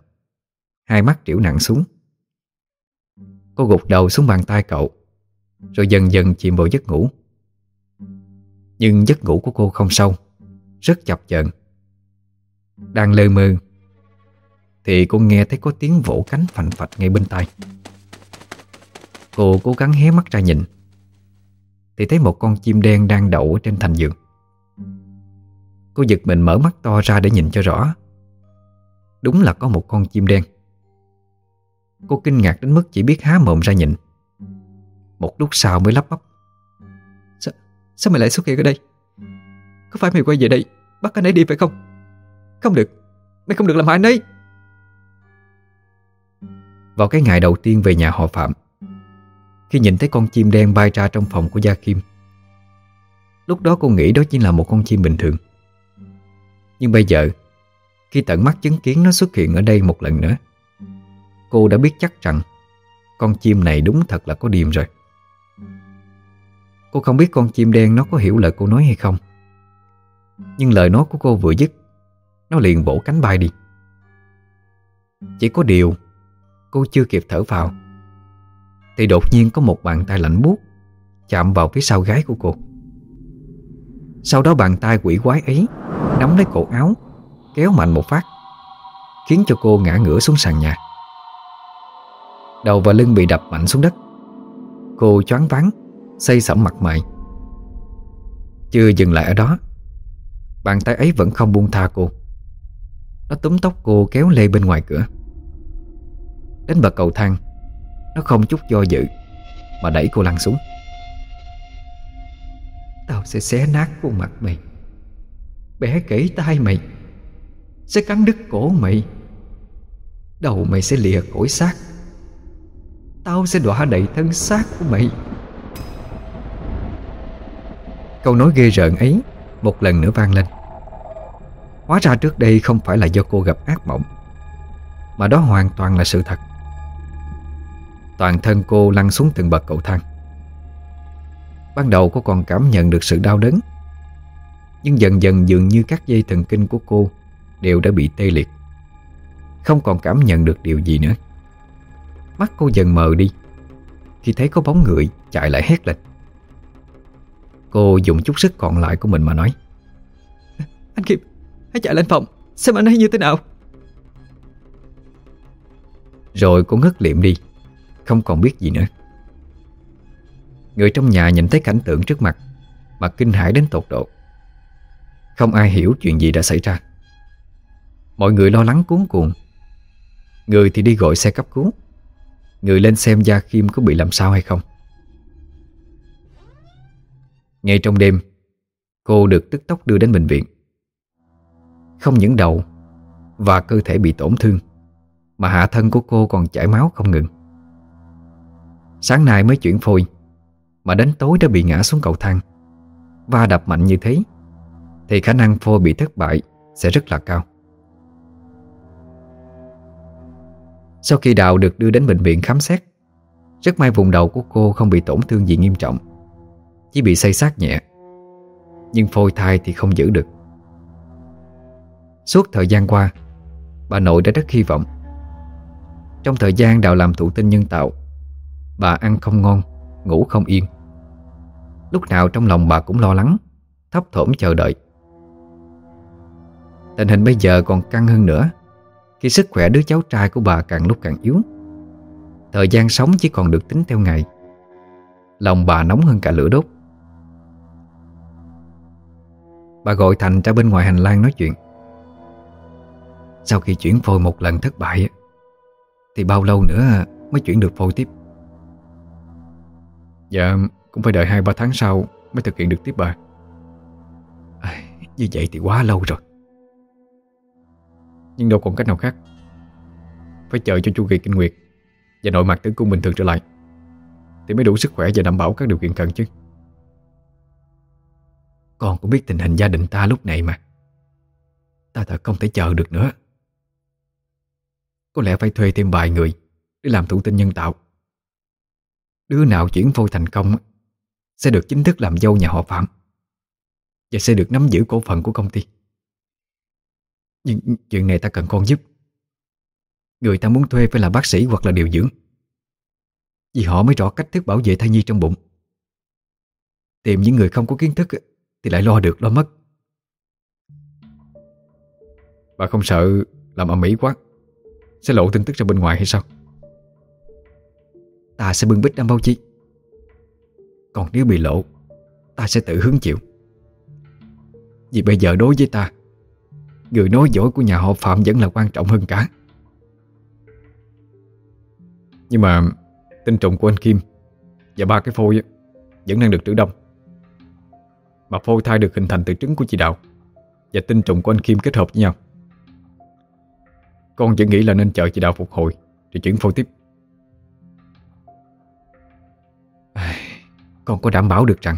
Hai mắt triểu nặng xuống. Cô gục đầu xuống bàn tay cậu, Rồi dần dần chìm vào giấc ngủ. Nhưng giấc ngủ của cô không sâu. Rất chập chờn Đang lơ mơ Thì cô nghe thấy có tiếng vỗ cánh phành phạch ngay bên tai. Cô cố gắng hé mắt ra nhìn Thì thấy một con chim đen đang đậu ở trên thành giường. Cô giật mình mở mắt to ra để nhìn cho rõ. Đúng là có một con chim đen. Cô kinh ngạc đến mức chỉ biết há mồm ra nhìn. Một lúc sau mới lắp bắp. Sao, sao mày lại xuất hiện ở đây? Có phải mày quay về đây Bắt anh ấy đi phải không? Không được. Mày không được làm hại anh ấy. Vào cái ngày đầu tiên về nhà họ Phạm, Khi nhìn thấy con chim đen bay ra trong phòng của Gia Kim, Lúc đó cô nghĩ đó chỉ là một con chim bình thường. Nhưng bây giờ, Khi tận mắt chứng kiến nó xuất hiện ở đây một lần nữa, Cô đã biết chắc rằng Con chim này đúng thật là có điềm rồi. Cô không biết con chim đen nó có hiểu lời cô nói hay không. Nhưng lời nói của cô vừa dứt, Nó liền vỗ cánh bay đi. Chỉ có điều, Cô chưa kịp thở vào, Thì đột nhiên có một bàn tay lạnh buốt Chạm vào phía sau gái của cô. Sau đó bàn tay quỷ quái ấy Nắm lấy cổ áo, Kéo mạnh một phát, Khiến cho cô ngã ngửa xuống sàn nhà. Đầu và lưng bị đập mạnh xuống đất. Cô choáng váng Xây sẩm mặt mày. Chưa dừng lại ở đó Bàn tay ấy vẫn không buông tha cô. Nó túm tóc cô kéo lê bên ngoài cửa. Đến bậc cầu thang, Nó không chút do dự Mà đẩy cô lăn xuống. Tao sẽ xé nát khuôn mặt mày. Bẻ gãy tay mày. Sẽ cắn đứt cổ mày. Đầu mày sẽ lìa khỏi xác. Tao sẽ đọa đầy thân xác của mày. Câu nói ghê rợn ấy một lần nữa vang lên. Hóa ra trước đây không phải là do cô gặp ác mộng, Mà đó hoàn toàn là sự thật. Toàn thân cô lăn xuống từng bậc cầu thang. Ban đầu cô còn cảm nhận được sự đau đớn, Nhưng dần dần dường như các dây thần kinh của cô Đều đã bị tê liệt. Không còn cảm nhận được điều gì nữa. Mắt cô dần mờ đi, Khi thấy có bóng người chạy lại hét lên. Cô dùng chút sức còn lại của mình mà nói. Anh Kim Hãy chạy lên phòng Xem anh ấy như thế nào. Rồi cô ngất liệm đi Không còn biết gì nữa. Người trong nhà nhìn thấy cảnh tượng trước mặt Mà kinh hãi đến tột độ. Không ai hiểu chuyện gì đã xảy ra. Mọi người lo lắng cuốn cuồng. Người thì đi gọi xe cấp cứu. Người lên xem Gia Kim có bị làm sao hay không ngay trong đêm, Cô được tức tốc đưa đến bệnh viện. Không những đầu Và cơ thể bị tổn thương, Mà hạ thân của cô còn chảy máu không ngừng. Sáng nay mới chuyển phôi, Mà đến tối đã bị ngã xuống cầu thang. Va đập mạnh như thế, Thì khả năng phôi bị thất bại Sẽ rất là cao. Sau khi Đào được đưa đến bệnh viện khám xét, Rất may vùng đầu của cô không bị tổn thương gì nghiêm trọng. Chỉ bị xây sát nhẹ. Nhưng phôi thai thì không giữ được. Suốt thời gian qua, Bà nội đã rất hy vọng. Trong thời gian Đào làm thụ tinh nhân tạo, Bà ăn không ngon, Ngủ không yên. Lúc nào trong lòng bà cũng lo lắng, Thấp thỏm chờ đợi. Tình hình bây giờ còn căng hơn nữa. Khi sức khỏe đứa cháu trai của bà càng lúc càng yếu, Thời gian sống chỉ còn được tính theo ngày. Lòng bà nóng hơn cả lửa đốt. Bà gọi Thành ra bên ngoài hành lang nói chuyện. Sau khi chuyển phôi một lần thất bại Thì bao lâu nữa mới chuyển được phôi tiếp?
Dạ cũng phải đợi 2-3 tháng sau Mới thực hiện được tiếp bà.
À, Như vậy thì quá lâu rồi.
Nhưng đâu còn cách nào khác. Phải chờ cho chu kỳ kinh nguyệt Và nội mặt tử cung bình thường trở lại Thì mới đủ sức khỏe và đảm bảo các điều kiện cần chứ
con cũng biết tình hình gia đình ta lúc này mà. Ta thật không thể chờ được nữa. Có lẽ phải thuê thêm vài người Để làm thủ tinh nhân tạo. Đứa nào chuyển phôi thành công Sẽ được chính thức làm dâu nhà họ Phạm Và sẽ được nắm giữ cổ phần của công ty. Nhưng chuyện này ta cần con giúp. Người ta muốn thuê phải là bác sĩ hoặc là điều dưỡng. Vì họ mới rõ cách thức bảo vệ thai nhi trong bụng. Tìm những người không có kiến thức thì lại lo được lo mất.
Bà không sợ làm ở Mỹ quá, Sẽ lộ tin tức ra bên ngoài hay sao?
Ta sẽ bưng bít đâm bao chi. Còn nếu bị lộ, Ta sẽ tự hứng chịu. Vì bây giờ đối với ta, Người nói dối của nhà họ Phạm vẫn là quan trọng hơn cả.
Nhưng mà Tinh trùng của anh Kim Và ba cái phôi Vẫn đang được trữ đông. Mà phôi thai được hình thành từ trứng của chị Đào Và tinh trùng của anh Kim kết hợp với nhau. Con vẫn nghĩ là nên chờ chị Đào phục hồi Rồi chuyển phôi tiếp.
Con có đảm bảo được rằng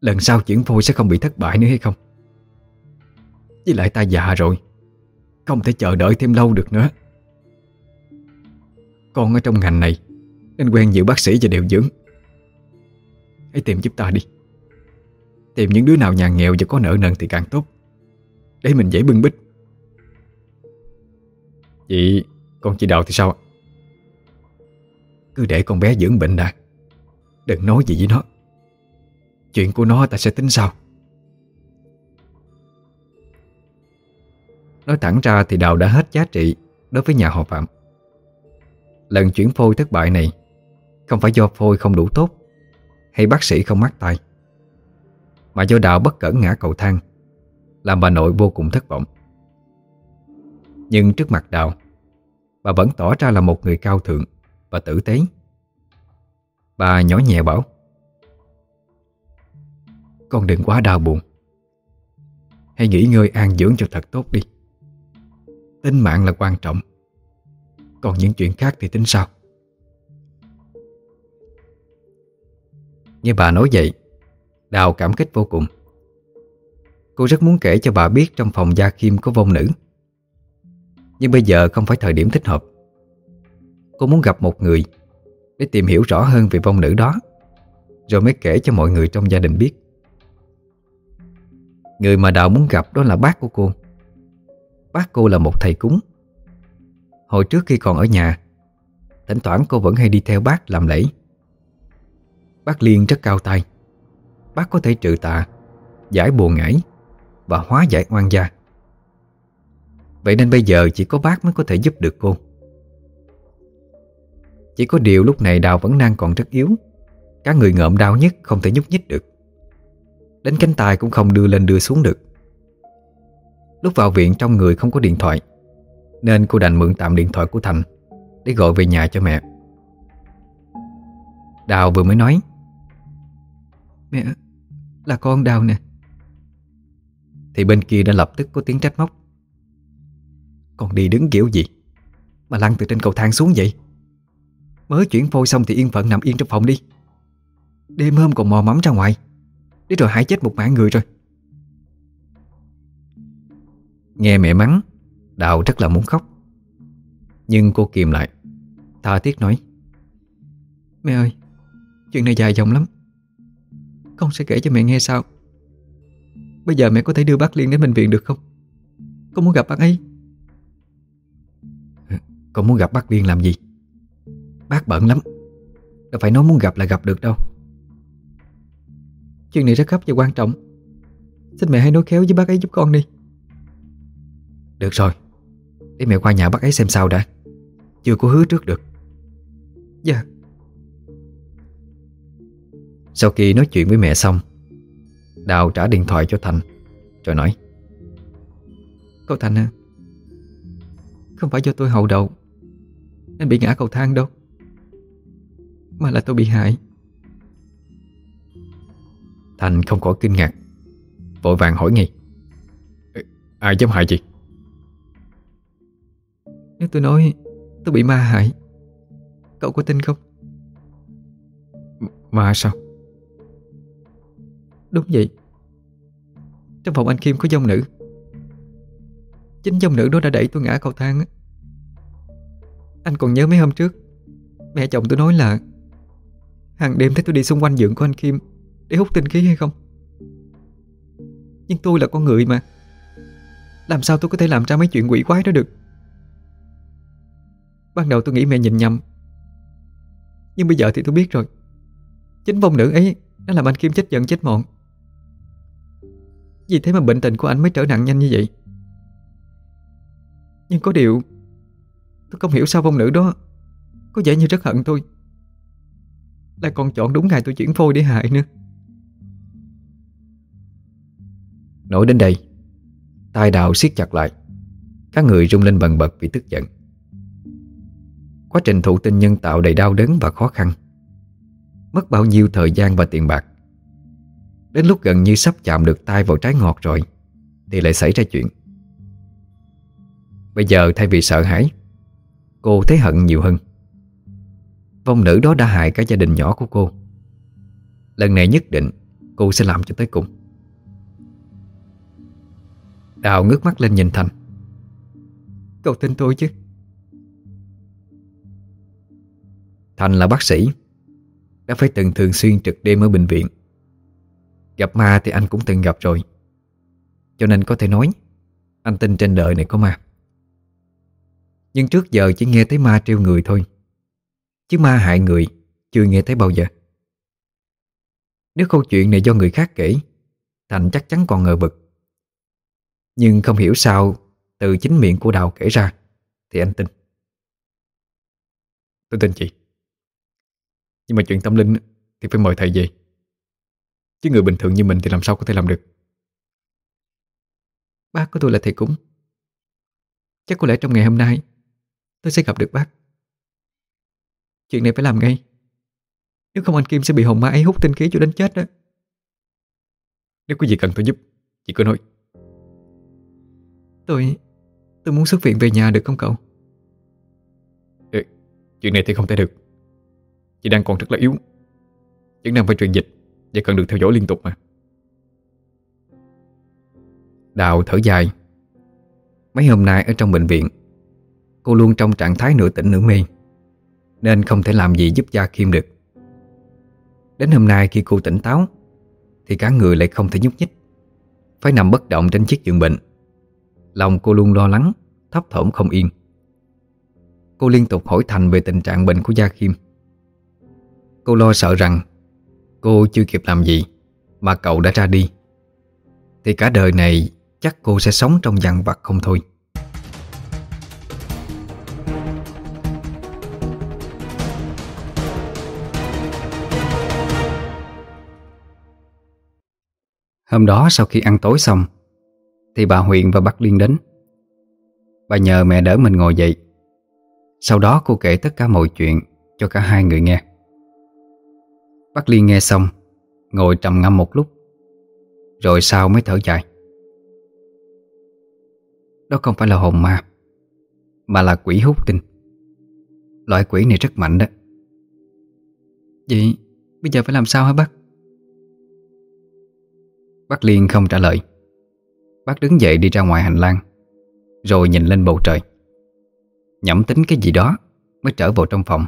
Lần sau chuyển phôi sẽ không bị thất bại nữa hay không? Với lại ta già rồi, Không thể chờ đợi thêm lâu được nữa. Con ở trong ngành này Nên quen nhiều bác sĩ và điều dưỡng. Hãy tìm giúp ta đi. Tìm những đứa nào nhà nghèo và có nợ nần thì càng tốt. Để mình dễ bưng bích
Chị, Con chị Đào thì sao
Cứ để con bé dưỡng bệnh đã. Đừng nói gì với nó. Chuyện của nó ta sẽ tính sau. Nói thẳng ra thì Đào đã hết giá trị Đối với nhà họ Phạm. Lần chuyển phôi thất bại này Không phải do phôi không đủ tốt, Hay bác sĩ không mắc tay mà do đạo bất cẩn ngã cầu thang, Làm bà nội vô cùng thất vọng. Nhưng trước mặt đạo, Bà vẫn tỏ ra là một người cao thượng Và tử tế. Bà nhỏ nhẹ bảo, Con đừng quá đau buồn. Hãy nghỉ ngơi an dưỡng cho thật tốt đi. Tính mạng là quan trọng. Còn những chuyện khác thì tính sao? Nghe bà nói vậy Đào cảm kích vô cùng. Cô rất muốn kể cho bà biết Trong phòng gia khiêm có vong nữ. Nhưng bây giờ không phải thời điểm thích hợp. Cô muốn gặp một người để tìm hiểu rõ hơn về vong nữ đó, Rồi mới kể cho mọi người trong gia đình biết. Người mà Đào muốn gặp đó là bác của cô. Bác cô là một thầy cúng. Hồi trước khi còn ở nhà, Thỉnh thoảng cô vẫn hay đi theo bác làm lễ. Bác Liên rất cao tay Bác có thể trừ tà Giải bùa ngải Và hóa giải oan gia. Vậy nên bây giờ chỉ có bác mới có thể giúp được cô. Chỉ có điều lúc này Đào vẫn đang còn rất yếu. Cả người ngợm đau nhất không thể nhúc nhích được. Đến cánh tay cũng không đưa lên đưa xuống được. Lúc vào viện trong người không có điện thoại Nên cô đành mượn tạm điện thoại của Thành Để gọi về nhà cho mẹ. Đào vừa mới nói Mẹ, là con Đào nè. Thì bên kia đã lập tức có tiếng trách móc. Còn đi đứng kiểu gì Mà lăn từ trên cầu thang xuống vậy? Mới chuyển phôi xong thì yên phận nằm yên trong phòng đi. Đêm hôm còn mò mắm ra ngoài. Để rồi hại chết một mạng người rồi. Nghe mẹ mắng, Đào rất là muốn khóc. Nhưng cô kìm lại, Tha tiếc nói, Mẹ ơi, Chuyện này dài dòng lắm. Con sẽ kể cho mẹ nghe sau Bây giờ mẹ có thể đưa bác Liên đến bệnh viện được không? Con muốn gặp bác ấy. Con muốn gặp bác Liên làm gì? Bác bận lắm. Đâu phải nói muốn gặp là gặp được đâu. Chuyện này rất gấp và quan trọng. Xin mẹ hãy nói khéo với bác ấy giúp con đi. Được rồi. Để mẹ qua nhà bác ấy xem sao đã. Chưa có hứa trước được. Dạ sau khi nói chuyện với mẹ xong, Đào trả điện thoại cho Thành, Rồi nói Cậu Thành à Không phải do tôi hậu đậu Nên bị ngã cầu thang đâu, Mà là tôi bị hại. Thành không khỏi kinh ngạc, Vội vàng hỏi ngay
Ai dám hại chị?
Nếu tôi nói tôi bị ma hại, Cậu có tin không?
Ma sao?
Đúng vậy. Trong phòng anh Kim có dông nữ. Chính dông nữ đó đã đẩy tôi ngã cầu thang Anh còn nhớ mấy hôm trước, Mẹ chồng tôi nói là Hàng đêm thấy tôi đi xung quanh giường của anh Kim Để hút tinh khí hay không? Nhưng tôi là con người mà. Làm sao tôi có thể làm ra mấy chuyện quỷ quái đó được? Ban đầu tôi nghĩ mẹ nhìn nhầm. Nhưng bây giờ thì tôi biết rồi. Chính vong nữ ấy Nó làm anh Kim chết giận chết mọn. Vì thế mà bệnh tình của anh mới trở nặng nhanh như vậy. Nhưng có điều, Tôi không hiểu sao vong nữ đó Có vẻ như rất hận tôi. Lại còn chọn đúng ngày tôi chuyển phôi để hại nữa. Nổi đến đây tay đào siết chặt lại. Các người rung lên bần bật vì tức giận. Quá trình thụ tinh nhân tạo đầy đau đớn và khó khăn. Mất bao nhiêu thời gian và tiền bạc. Đến lúc gần như sắp chạm được tay vào trái ngọt rồi Thì lại xảy ra chuyện. Bây giờ thay vì sợ hãi Cô thấy hận nhiều hơn. Vong nữ đó đã hại cả gia đình nhỏ của cô. Lần này nhất định Cô sẽ làm cho tới cùng. Đào ngước mắt lên nhìn Thành. Cậu tin tôi chứ? Thành là bác sĩ Đã phải từng thường xuyên trực đêm ở bệnh viện Gặp ma thì anh cũng từng gặp rồi. Cho nên có thể nói, Anh tin trên đời này có ma. Nhưng trước giờ chỉ nghe thấy ma trêu người thôi. Chứ ma hại người Chưa nghe thấy bao giờ. Nếu câu chuyện này do người khác kể, Thành chắc chắn còn ngờ vực. Nhưng không hiểu sao, Từ chính miệng của Đào kể ra, Thì anh tin.
Tôi tin chị. Nhưng mà chuyện tâm linh Thì phải mời thầy về. Chứ người bình thường như mình thì làm sao có thể làm được?
Bác của tôi là thầy cúng. Chắc có lẽ trong ngày hôm nay, Tôi sẽ gặp được bác. Chuyện này phải làm ngay. Nếu không anh Kim sẽ bị hồn ma ấy hút tinh khí cho đến chết đó.
Nếu có gì cần tôi giúp Chị cứ nói.
Tôi Tôi muốn xuất viện về nhà được không cậu?
Ừ, chuyện này thì không thể được. Chị đang còn rất là yếu. Vẫn đang phải truyền dịch. Và cần được theo dõi liên tục mà.
Đào thở dài. Mấy hôm nay ở trong bệnh viện, Cô luôn trong trạng thái nửa tỉnh nửa mê, Nên không thể làm gì giúp Gia Kim được. Đến hôm nay khi cô tỉnh táo, Thì cả người lại không thể nhúc nhích, Phải nằm bất động trên chiếc giường bệnh. Lòng cô luôn lo lắng, Thấp thỏm không yên. Cô liên tục hỏi Thành về tình trạng bệnh của Gia Kim. Cô lo sợ rằng Cô chưa kịp làm gì Mà cậu đã ra đi. Thì cả đời này, Chắc cô sẽ sống trong dằn vặt không thôi. Hôm đó sau khi ăn tối xong, Thì bà Huyền và bác Liên đến. Bà nhờ mẹ đỡ mình ngồi dậy. Sau đó cô kể tất cả mọi chuyện Cho cả hai người nghe. Bác Liên nghe xong, Ngồi trầm ngâm một lúc, Rồi sau mới thở dài. Đó không phải là hồn ma, Mà là quỷ hút tinh. Loại quỷ này rất mạnh đó. Vậy bây giờ phải làm sao hả bác? Bác Liên không trả lời. Bác đứng dậy đi ra ngoài hành lang, Rồi nhìn lên bầu trời. Nhẩm tính cái gì đó Mới trở vào trong phòng.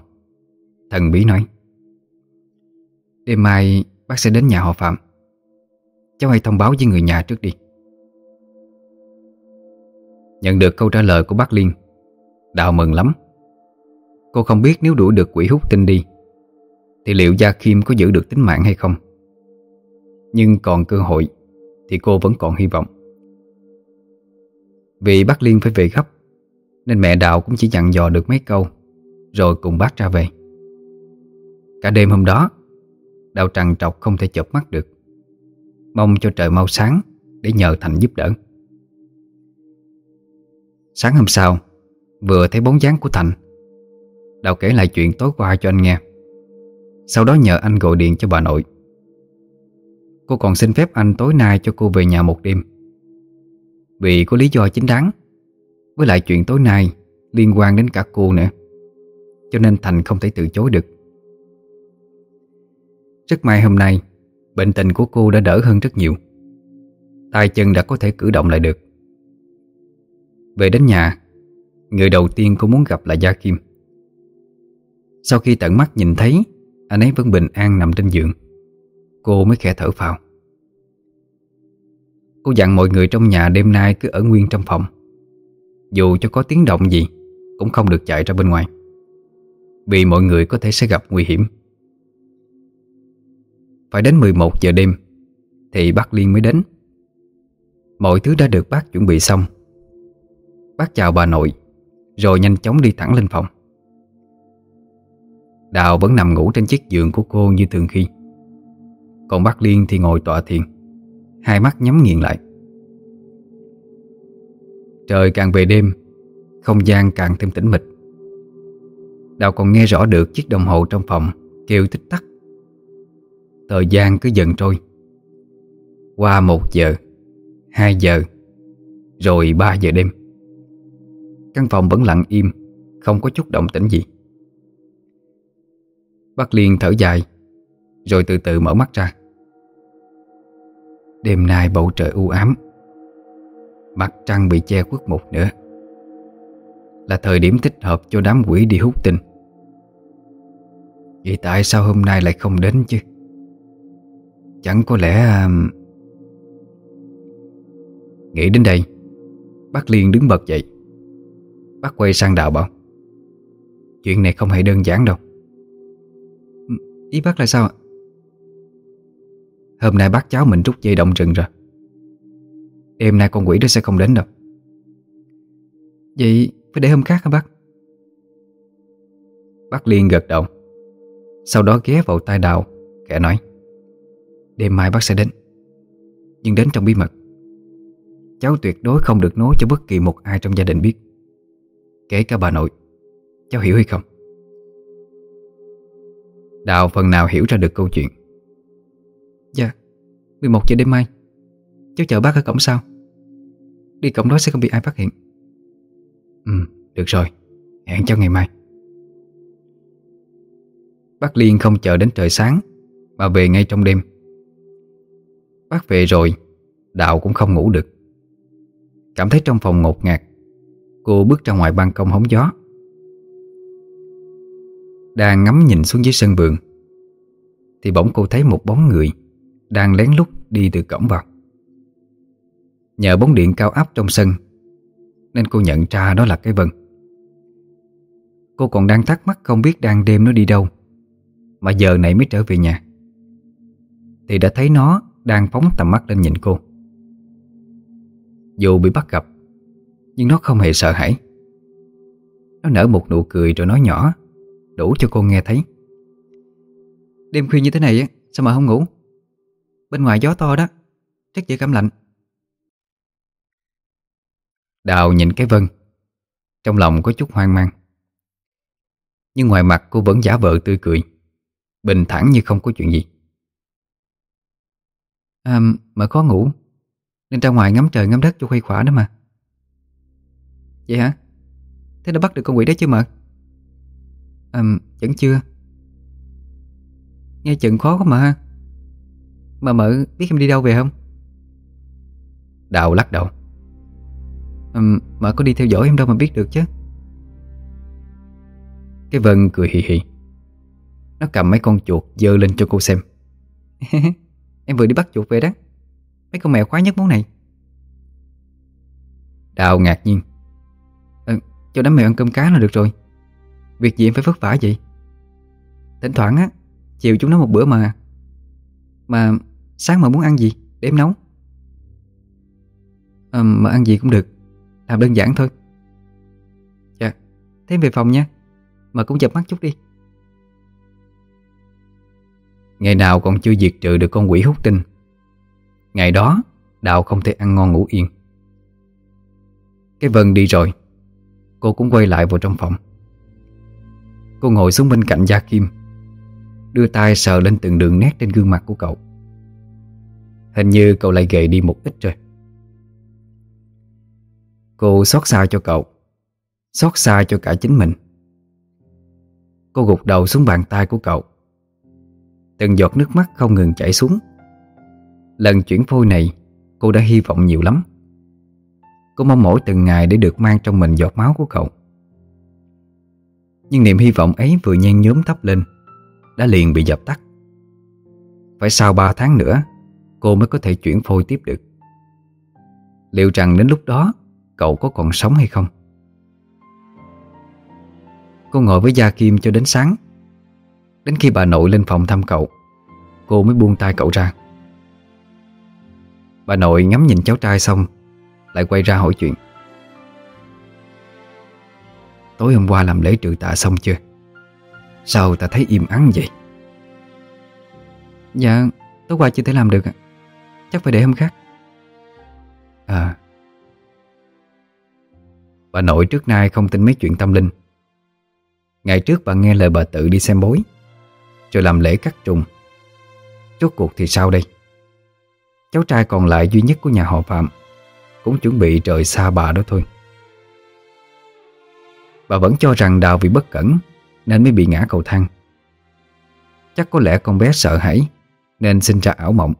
Thần bí nói. Đêm mai bác sẽ đến nhà họ Phạm. Cháu hãy thông báo với người nhà trước đi. Nhận được câu trả lời của bác Liên. Đào mừng lắm. Cô không biết nếu đuổi được quỷ hút tinh đi, Thì liệu Gia Kim có giữ được tính mạng hay không? Nhưng còn cơ hội Thì cô vẫn còn hy vọng. Vì bác Liên phải về gấp, Nên mẹ Đào cũng chỉ dặn dò được mấy câu, Rồi cùng bác ra về. Cả đêm hôm đó Đào trằn trọc không thể chợp mắt được. Mong cho trời mau sáng Để nhờ Thành giúp đỡ. Sáng hôm sau, Vừa thấy bóng dáng của Thành, Đào kể lại chuyện tối qua cho anh nghe. Sau đó nhờ anh gọi điện cho bà nội. Cô còn xin phép anh tối nay cho cô về nhà một đêm. Vì có lý do chính đáng, Với lại chuyện tối nay Liên quan đến cả cô nữa, Cho nên Thành không thể từ chối được. Rất may hôm nay, Bệnh tình của cô đã đỡ hơn rất nhiều. Tay chân đã có thể cử động lại được. Về đến nhà, Người đầu tiên cô muốn gặp là Gia Kim. Sau khi tận mắt nhìn thấy, Anh ấy vẫn bình an nằm trên giường. Cô mới khẽ thở phào. Cô dặn mọi người trong nhà đêm nay cứ ở nguyên trong phòng. Dù cho có tiếng động gì, Cũng không được chạy ra bên ngoài. Vì mọi người có thể sẽ gặp nguy hiểm. Phải đến 11 giờ đêm, Thì bác Liên mới đến. Mọi thứ đã được bác chuẩn bị xong. Bác chào bà nội, Rồi nhanh chóng đi thẳng lên phòng. Đào vẫn nằm ngủ trên chiếc giường của cô như thường khi. Còn bác Liên thì ngồi tọa thiền, Hai mắt nhắm nghiền lại. Trời càng về đêm, Không gian càng thêm tĩnh mịch. Đào còn nghe rõ được chiếc đồng hồ trong phòng Kêu tích tắc. Thời gian cứ dần trôi. Qua một giờ, Hai giờ, Rồi ba giờ đêm. Căn phòng vẫn lặng im, Không có chút động tĩnh gì. Bác Liên thở dài, Rồi từ từ mở mắt ra. Đêm nay bầu trời u ám, Mặt trăng bị che khuất một nữa Là thời điểm thích hợp cho đám quỷ đi hút tinh. Vậy tại sao hôm nay lại không đến chứ? Chẳng có lẽ um, Nghĩ đến đây, Bác Liên đứng bật dậy Bác quay sang đạo bảo, Chuyện này không hề đơn giản đâu ừ, Ý bác là sao ạ? Hôm nay bác cháu mình rút dây động rừng rồi Đêm nay con quỷ đó sẽ không đến đâu Vậy phải để hôm khác hả bác? Bác Liên gật đầu, Sau đó ghé vào tai Đào Kẻ nói Đêm mai bác sẽ đến. Nhưng đến trong bí mật Cháu tuyệt đối không được nói cho bất kỳ một ai trong gia đình biết. Kể cả bà nội Cháu hiểu hay không? Đào phần nào hiểu ra được câu chuyện? Dạ 11 giờ đêm mai Cháu chờ bác ở cổng sau. Đi cổng đó sẽ không bị ai phát hiện. Ừ, được rồi Hẹn cháu ngày mai. Bác Liên không chờ đến trời sáng Mà về ngay trong đêm Bác về rồi Đạo cũng không ngủ được. Cảm thấy trong phòng ngột ngạt, Cô bước ra ngoài ban công hóng gió. Đang ngắm nhìn xuống dưới sân vườn, Thì bỗng cô thấy một bóng người Đang lén lút đi từ cổng vào. Nhờ bóng điện cao áp trong sân, Nên cô nhận ra đó là cái Vân. Cô còn đang thắc mắc không biết đang đêm nó đi đâu, Mà giờ này mới trở về nhà. Thì đã thấy nó đang phóng tầm mắt lên nhìn cô. Dù bị bắt gặp, Nhưng nó không hề sợ hãi. Nó nở một nụ cười rồi nói nhỏ, Đủ cho cô nghe thấy. Đêm khuya như thế này Sao mà không ngủ? Bên ngoài gió to đó, Chắc dễ cảm lạnh. Đào nhìn cái Vân, Trong lòng có chút hoang mang. Nhưng ngoài mặt cô vẫn giả vờ tươi cười, Bình thản như không có chuyện gì. À, mà khó ngủ. Nên ra ngoài ngắm trời ngắm đất cho khuây khỏa đó mà. Vậy hả? Thế đã bắt được con quỷ đó chưa mợ? À, vẫn chưa. Nghe chừng khó quá mà Mà mợ biết em đi đâu về không?
Đào lắc đầu.
À, Mợ có đi theo dõi em đâu mà biết được chứ.
Cái Vân cười hì hì. Nó cầm mấy con chuột dơ lên cho cô xem
Em vừa đi bắt chuột về đó. Mấy con mèo khoái nhất món này.
Đào ngạc nhiên.
À, Cho đám mèo ăn cơm cá là được rồi. Việc gì em phải vất vả vậy? Thỉnh thoảng á Chiều chúng nó một bữa mà Mà sáng mà muốn ăn gì Để em nấu? À, Mà ăn gì cũng được Làm đơn giản thôi. Dạ Thế em về phòng nha Mà cũng chập mắt chút đi.
Ngày nào còn chưa diệt trừ được con quỷ hút tinh. Ngày đó, Đào không thể ăn ngon ngủ yên. Cái Vân đi rồi. Cô cũng quay lại vào trong phòng. Cô ngồi xuống bên cạnh Gia Kim, Đưa tay sờ lên từng đường nét trên gương mặt của cậu. Hình như cậu lại gầy đi một ít rồi. Cô xót xa cho cậu, Xót xa cho cả chính mình. Cô gục đầu xuống bàn tay của cậu. Từng giọt nước mắt không ngừng chảy xuống. Lần chuyển phôi này, Cô đã hy vọng nhiều lắm. Cô mong mỏi từng ngày để được mang trong mình giọt máu của cậu. Nhưng niềm hy vọng ấy vừa nhen nhóm thấp lên, Đã liền bị dập tắt. Phải sau 3 tháng nữa, Cô mới có thể chuyển phôi tiếp được. Liệu rằng đến lúc đó, Cậu có còn sống hay không? Cô ngồi với Gia Kim cho đến sáng. Đến khi bà nội lên phòng thăm cậu, Cô mới buông tay cậu ra. Bà nội ngắm nhìn cháu trai xong, Lại quay ra hỏi chuyện. Tối hôm qua làm lễ trừ tạ xong chưa? Sao ta thấy im ắng vậy?
Dạ Tối qua chưa thể làm được Chắc phải để hôm khác.
À. Bà nội trước nay không tin mấy chuyện tâm linh. Ngày trước bà nghe lời bà tự đi xem bối. Rồi làm lễ cắt trùng. Chốt cuộc thì sao đây? Cháu trai còn lại duy nhất của nhà họ Phạm Cũng chuẩn bị rời xa bà đó thôi. Bà vẫn cho rằng Đào vì bất cẩn Nên mới bị ngã cầu thang. Chắc có lẽ con bé sợ hãi Nên sinh ra ảo mộng.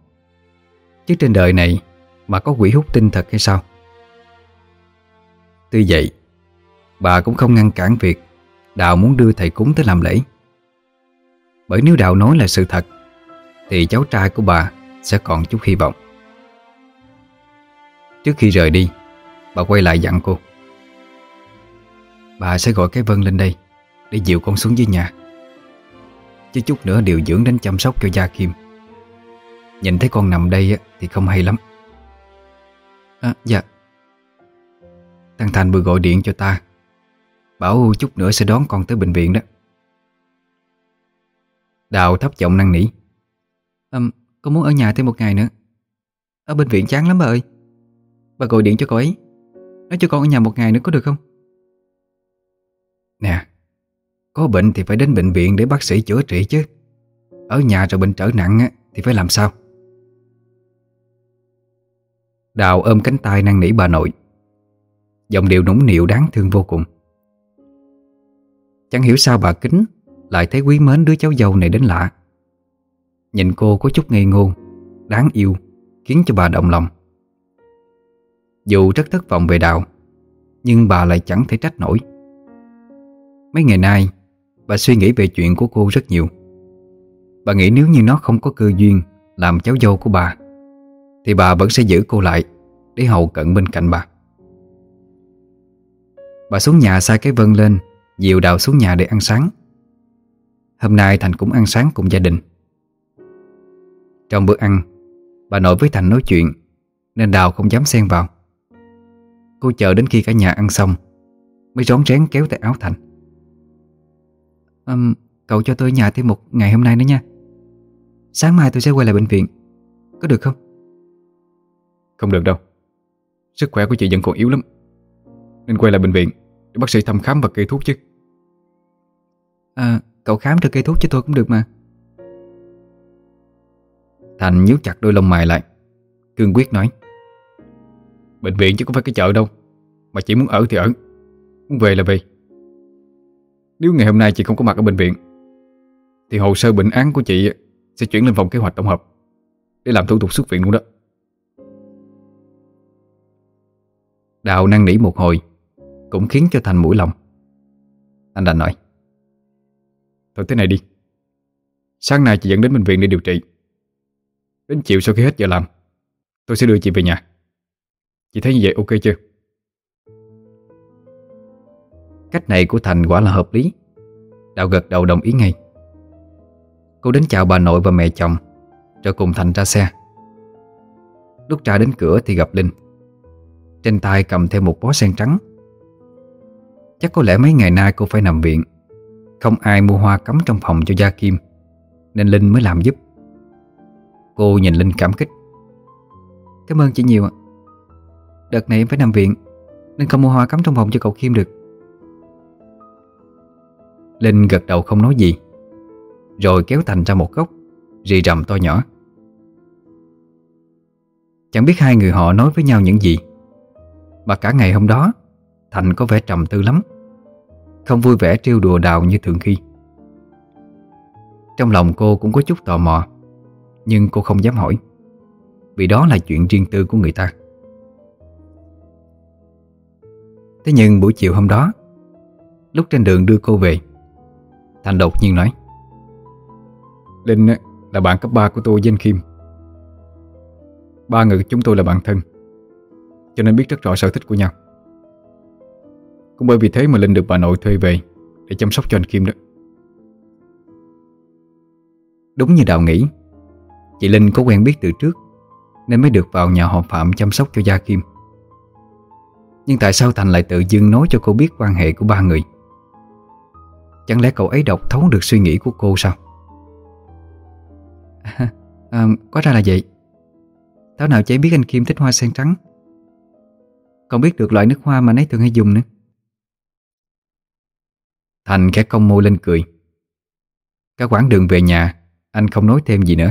Chứ trên đời này Mà có quỷ hút tinh thật hay sao? Tuy vậy, Bà cũng không ngăn cản việc Đào muốn đưa thầy cúng tới làm lễ. Bởi nếu Đào nói là sự thật, Thì cháu trai của bà Sẽ còn chút hy vọng. Trước khi rời đi, Bà quay lại dặn cô. Bà sẽ gọi cái Vân lên đây Để dịu con xuống dưới nhà. Chứ chút nữa điều dưỡng đến chăm sóc cho Gia Kim. Nhìn thấy con nằm đây thì không hay lắm.
À dạ.
Thằng Thành vừa gọi điện cho ta. Bảo chút nữa sẽ đón con tới bệnh viện đó. Đào thấp giọng năn nỉ.
À, Con muốn ở nhà thêm một ngày nữa. Ở bệnh viện chán lắm bà ơi. Bà gọi điện cho cậu ấy. Nói cho con ở nhà một ngày nữa có được không?
Nè Có bệnh thì phải đến bệnh viện để bác sĩ chữa trị chứ. Ở nhà rồi bệnh trở nặng thì phải làm sao? Đào ôm cánh tay năn nỉ bà nội. Giọng điệu nũng nịu đáng thương vô cùng. Chẳng hiểu sao bà Kính lại thấy quý mến đứa cháu dâu này đến lạ. Nhìn cô có chút ngây ngô Đáng yêu Khiến cho bà động lòng. Dù rất thất vọng về đạo, Nhưng bà lại chẳng thể trách nổi. Mấy ngày nay Bà suy nghĩ về chuyện của cô rất nhiều. Bà nghĩ nếu như nó không có cơ duyên Làm cháu dâu của bà Thì bà vẫn sẽ giữ cô lại Để hầu cận bên cạnh bà. Bà xuống nhà sai cái vân lên Dìu đào xuống nhà để ăn sáng. Hôm nay Thành cũng ăn sáng cùng gia đình. Trong bữa ăn Bà nội với Thành nói chuyện Nên Đào không dám xen vào. Cô chờ đến khi cả nhà ăn xong Mới rón rén kéo tay áo Thành.
Um, Cậu cho tôi ở nhà thêm một ngày hôm nay nữa nha. Sáng mai tôi sẽ quay lại bệnh viện. Có được không?
Không được đâu. Sức khỏe của chị vẫn còn yếu lắm. Nên quay lại bệnh viện Để bác sĩ thăm khám và kê thuốc chứ.
À cậu khám cho cây thuốc cho tôi cũng được mà.
Thành nhíu chặt đôi lông mày lại. Cương quyết nói, Bệnh viện chứ không phải cái chợ đâu, Mà chỉ muốn ở thì ở, Muốn về là về. Nếu ngày hôm nay chị không có mặt ở bệnh viện, Thì hồ sơ bệnh án của chị Sẽ chuyển lên phòng kế hoạch tổng hợp Để làm thủ tục xuất viện luôn đó.
Đào năn nỉ một hồi, Cũng khiến cho Thành mũi lòng. Anh đành nói
Thôi thế này đi. Sáng nay chị dẫn đến bệnh viện để điều trị. Đến chiều sau khi hết giờ làm, Tôi sẽ đưa chị về nhà. Chị thấy như vậy ok chưa?
Cách này của Thành quả là hợp lý. Đạo gật đầu đồng ý ngay. Cô đến chào bà nội và mẹ chồng, Rồi cùng Thành ra xe. Lúc ra đến cửa thì gặp Linh. Trên tay cầm theo một bó sen trắng. Chắc có lẽ mấy ngày nay cô phải nằm viện không ai mua hoa cắm trong phòng cho Gia Kim, Nên Linh mới làm giúp. Cô nhìn Linh cảm kích. Cảm ơn chị nhiều ạ. Đợt này em phải nằm viện, Nên không mua hoa cắm trong phòng cho cậu Kim được. Linh gật đầu không nói gì, Rồi kéo Thành ra một góc, Rì rầm to nhỏ. Chẳng biết hai người họ nói với nhau những gì, Mà cả ngày hôm đó, Thành có vẻ trầm tư lắm. Không vui vẻ trêu đùa đào như thường khi. Trong lòng cô cũng có chút tò mò, Nhưng cô không dám hỏi, Vì đó là chuyện riêng tư của người ta. Thế nhưng buổi chiều hôm đó, Lúc trên đường đưa cô về, Thành đột nhiên nói,
Linh là bạn cấp 3 của tôi với anh Kim. Ba người chúng tôi là bạn thân, Cho nên biết rất rõ sở thích của nhau. Cũng bởi vì thế mà Linh được bà nội thuê về Để chăm sóc cho anh Kim đó.
Đúng như Đào nghĩ Chị Linh có quen biết từ trước Nên mới được vào nhà họ Phạm chăm sóc cho Gia Kim. Nhưng tại sao Thành lại tự dưng nói cho cô biết quan hệ của ba người? Chẳng lẽ cậu ấy đọc thấu được suy nghĩ của cô sao? À, à, Có ra là vậy. Thảo nào chị biết anh Kim thích hoa sen trắng. Còn biết được loại nước hoa mà nấy thường hay dùng nữa. Thành khẽ cong môi lên cười. Cả quãng đường về nhà Anh không nói thêm gì nữa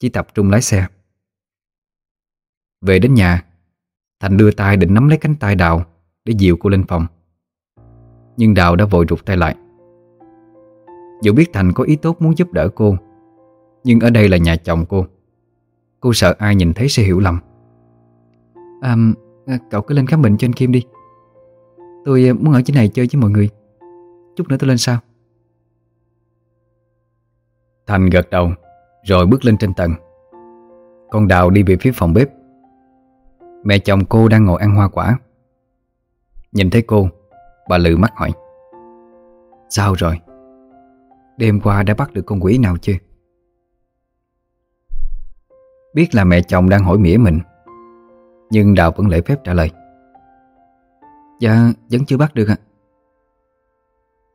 Chỉ tập trung lái xe. Về đến nhà Thành đưa tay định nắm lấy cánh tay Đào Để dìu cô lên phòng. Nhưng Đào đã vội rụt tay lại. Dù biết Thành có ý tốt muốn giúp đỡ cô Nhưng ở đây là nhà chồng cô. Cô sợ ai nhìn thấy sẽ hiểu lầm. À, Cậu cứ lên khám bệnh cho anh Kim đi. Tôi muốn ở trên này chơi với mọi người. Chút nữa tôi lên sau. Thành gật đầu, Rồi bước lên trên tầng. Con Đào đi về phía phòng bếp. Mẹ chồng cô đang ngồi ăn hoa quả. Nhìn thấy cô, Bà lừ mắt hỏi. Sao rồi? Đêm qua đã bắt được con quỷ nào chưa? Biết là mẹ chồng đang hỏi mỉa mình, Nhưng Đào vẫn lễ phép trả lời. Dạ vẫn chưa bắt được ạ.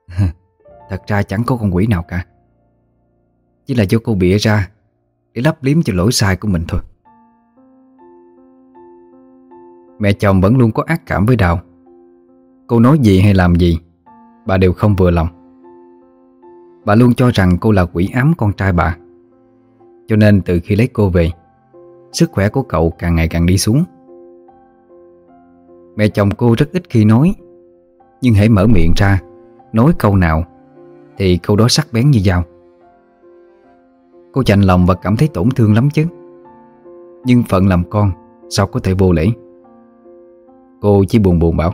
Thật ra chẳng có con quỷ nào cả. Chỉ là do cô bịa ra Để lấp liếm cho lỗi sai của mình thôi. Mẹ chồng vẫn luôn có ác cảm với Đào. Cô nói gì hay làm gì, Bà đều không vừa lòng. Bà luôn cho rằng cô là quỷ ám con trai bà. Cho nên từ khi lấy cô về, Sức khỏe của cậu càng ngày càng đi xuống. Mẹ chồng cô rất ít khi nói, Nhưng hãy mở miệng ra Nói câu nào Thì câu đó sắc bén như dao. Cô chạnh lòng và cảm thấy tổn thương lắm chứ. Nhưng phận làm con, Sao có thể vô lễ? Cô chỉ buồn buồn bảo.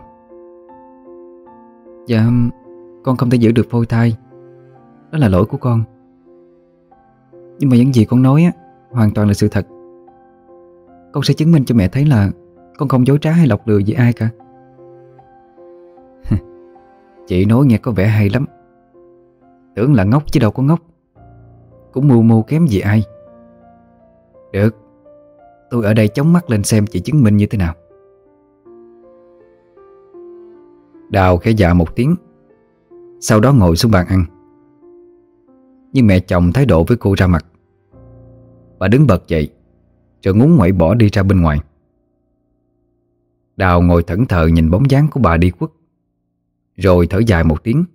Dạ Con không thể giữ được phôi thai. Đó là lỗi của con. Nhưng mà những gì con nói á, Hoàn toàn là sự thật. Con sẽ chứng minh cho mẹ thấy là Con không dối trá hay lọc lừa gì ai cả. Chị nói nghe có vẻ hay lắm. Tưởng là ngốc chứ đâu có ngốc. Cũng mù mù kém gì ai. Được, Tôi ở đây chống mắt lên xem chị chứng minh như thế nào. Đào khẽ dạ một tiếng, Sau đó ngồi xuống bàn ăn. Nhưng mẹ chồng thái độ với cô ra mặt. Bà đứng bật dậy, Rồi ngúng ngoẩy bỏ đi ra bên ngoài. Đào ngồi thẫn thờ nhìn bóng dáng của bà đi khuất. Rồi thở dài một tiếng.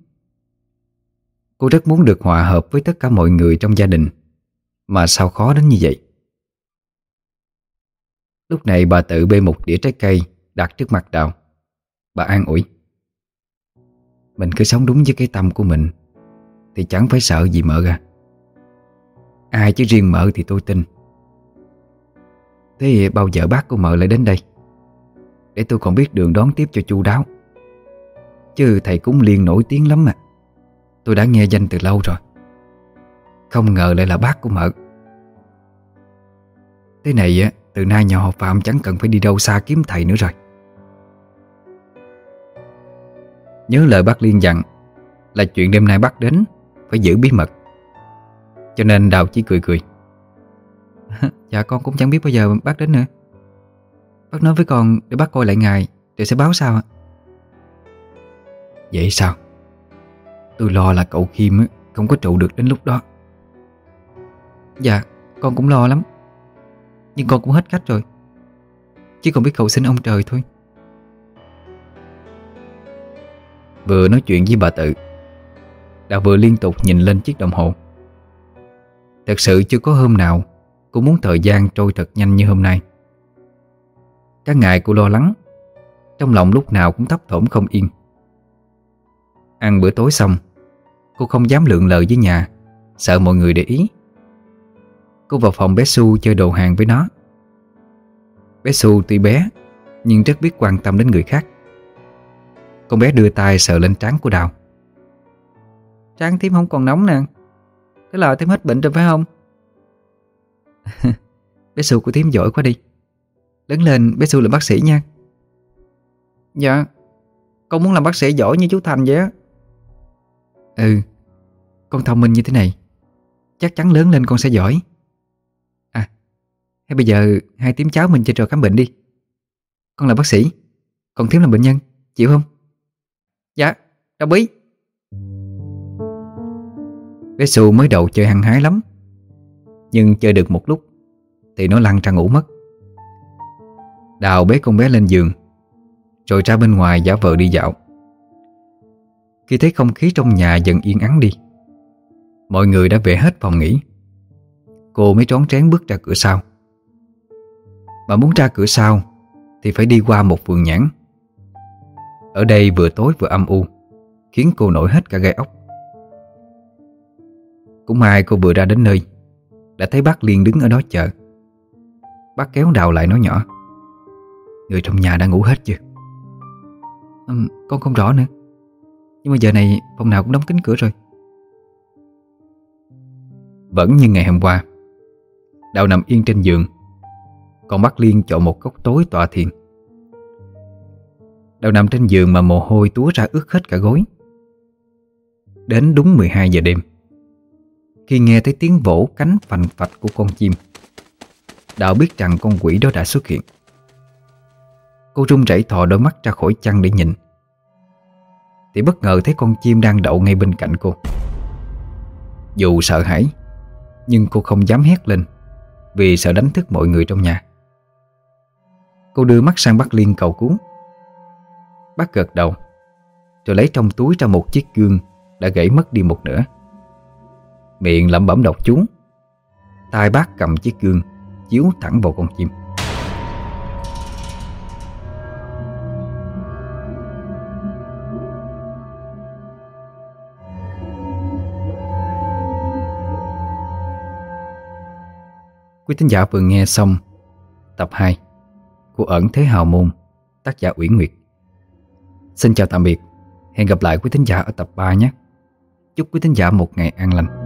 Cô rất muốn được hòa hợp với tất cả mọi người trong gia đình, Mà sao khó đến như vậy? Lúc này bà tự bê một đĩa trái cây đặt trước mặt Đào. Bà an ủi, Mình cứ sống đúng với cái tâm của mình, Thì chẳng phải sợ gì mợ à Ai chứ riêng mợ thì tôi tin. Thế bao giờ bác của mợ lại đến đây? Để tôi còn biết đường đón tiếp cho chu đáo. Chứ thầy cúng liên nổi tiếng lắm mà Tôi đã nghe danh từ lâu rồi. Không ngờ lại là bác của mợ. Thế này á, Từ nay nhà họ Phạm chẳng cần phải đi đâu xa kiếm thầy nữa rồi. Nhớ lời bác Liên dặn Là chuyện đêm nay bác đến, Phải giữ bí mật. Cho nên Đào chỉ cười cười. Dạ con cũng chẳng biết bao giờ bác đến nữa. Bác nói với con, để bác coi lại ngài Rồi sẽ báo sao ạ? Vậy sao? Tôi lo là cậu Khiêm Không có trụ được đến lúc đó. Dạ con cũng lo lắm. Nhưng con cũng hết cách rồi. Chỉ còn biết cầu xin ông trời thôi. Vừa nói chuyện với bà tự, Đã vừa liên tục nhìn lên chiếc đồng hồ. Thật sự chưa có hôm nào Cô muốn thời gian trôi thật nhanh như hôm nay. Các ngày cô lo lắng, Trong lòng lúc nào cũng thấp thỏm không yên. Ăn bữa tối xong. Cô không dám lượng lời với nhà, Sợ mọi người để ý. Cô vào phòng bé Su chơi đồ hàng với nó. Bé Su tuy bé, Nhưng rất biết quan tâm đến người khác. Con bé đưa tay sờ lên trán của Đào. Trán thím không còn nóng nè. Thế là thím hết bệnh rồi phải không? Bé Su của thím giỏi quá đi. Lớn lên, bé Su làm bác sĩ nha. Dạ Con muốn làm bác sĩ giỏi như chú Thành vậy á. Ừ Con thông minh như thế này, Chắc chắn lớn lên con sẽ giỏi. À Hay bây giờ hai tím cháu mình chơi trò khám bệnh đi. Con là bác sĩ, Còn thiếu là bệnh nhân, Chịu không? Dạ Đồng ý. Bé Su mới đầu chơi hăng hái lắm, Nhưng chơi được một lúc Thì nó lăn ra ngủ mất. Đào bế con bé lên giường, Rồi ra bên ngoài giả vờ đi dạo. Khi thấy không khí trong nhà dần yên ắng đi, Mọi người đã về hết phòng nghỉ. Cô mới trón trén bước ra cửa sau. Mà muốn ra cửa sau Thì phải đi qua một vườn nhãn. Ở đây vừa tối vừa âm u, Khiến cô nổi hết cả gai ốc. Cũng may cô vừa ra đến nơi, Đã thấy bác Liên đứng ở đó chờ. Bác kéo đào lại nói nhỏ, Người trong nhà đã ngủ hết chưa? Con không rõ nữa. Nhưng mà giờ này phòng nào cũng đóng kín cửa rồi. Vẫn như ngày hôm qua, Đào nằm yên trên giường Còn bác Liên chọn một góc tối tọa thiền. Đào nằm trên giường mà mồ hôi túa ra ướt hết cả gối. Đến đúng 12 giờ đêm, Khi nghe thấy tiếng vỗ cánh phành phạch của con chim Đạo biết rằng con quỷ đó đã xuất hiện. Cô run rẩy thò đôi mắt ra khỏi chăn để nhìn. Thì bất ngờ thấy con chim đang đậu ngay bên cạnh cô. Dù sợ hãi, Nhưng cô không dám hét lên Vì sợ đánh thức mọi người trong nhà. Cô đưa mắt sang bác Liên cầu cứu. Bác gật đầu, Rồi lấy trong túi ra một chiếc gương Đã gãy mất đi một nửa. Miệng lẩm bẩm đọc chú. Tay bác cầm chiếc gương Chiếu thẳng vào con chim. Quý thính giả vừa nghe xong tập 2 của ẩn thế hào môn tác giả Uyển Nguyệt. Xin chào tạm biệt, hẹn gặp lại quý thính giả ở tập 3 nhé. Chúc quý thính giả một ngày an lành.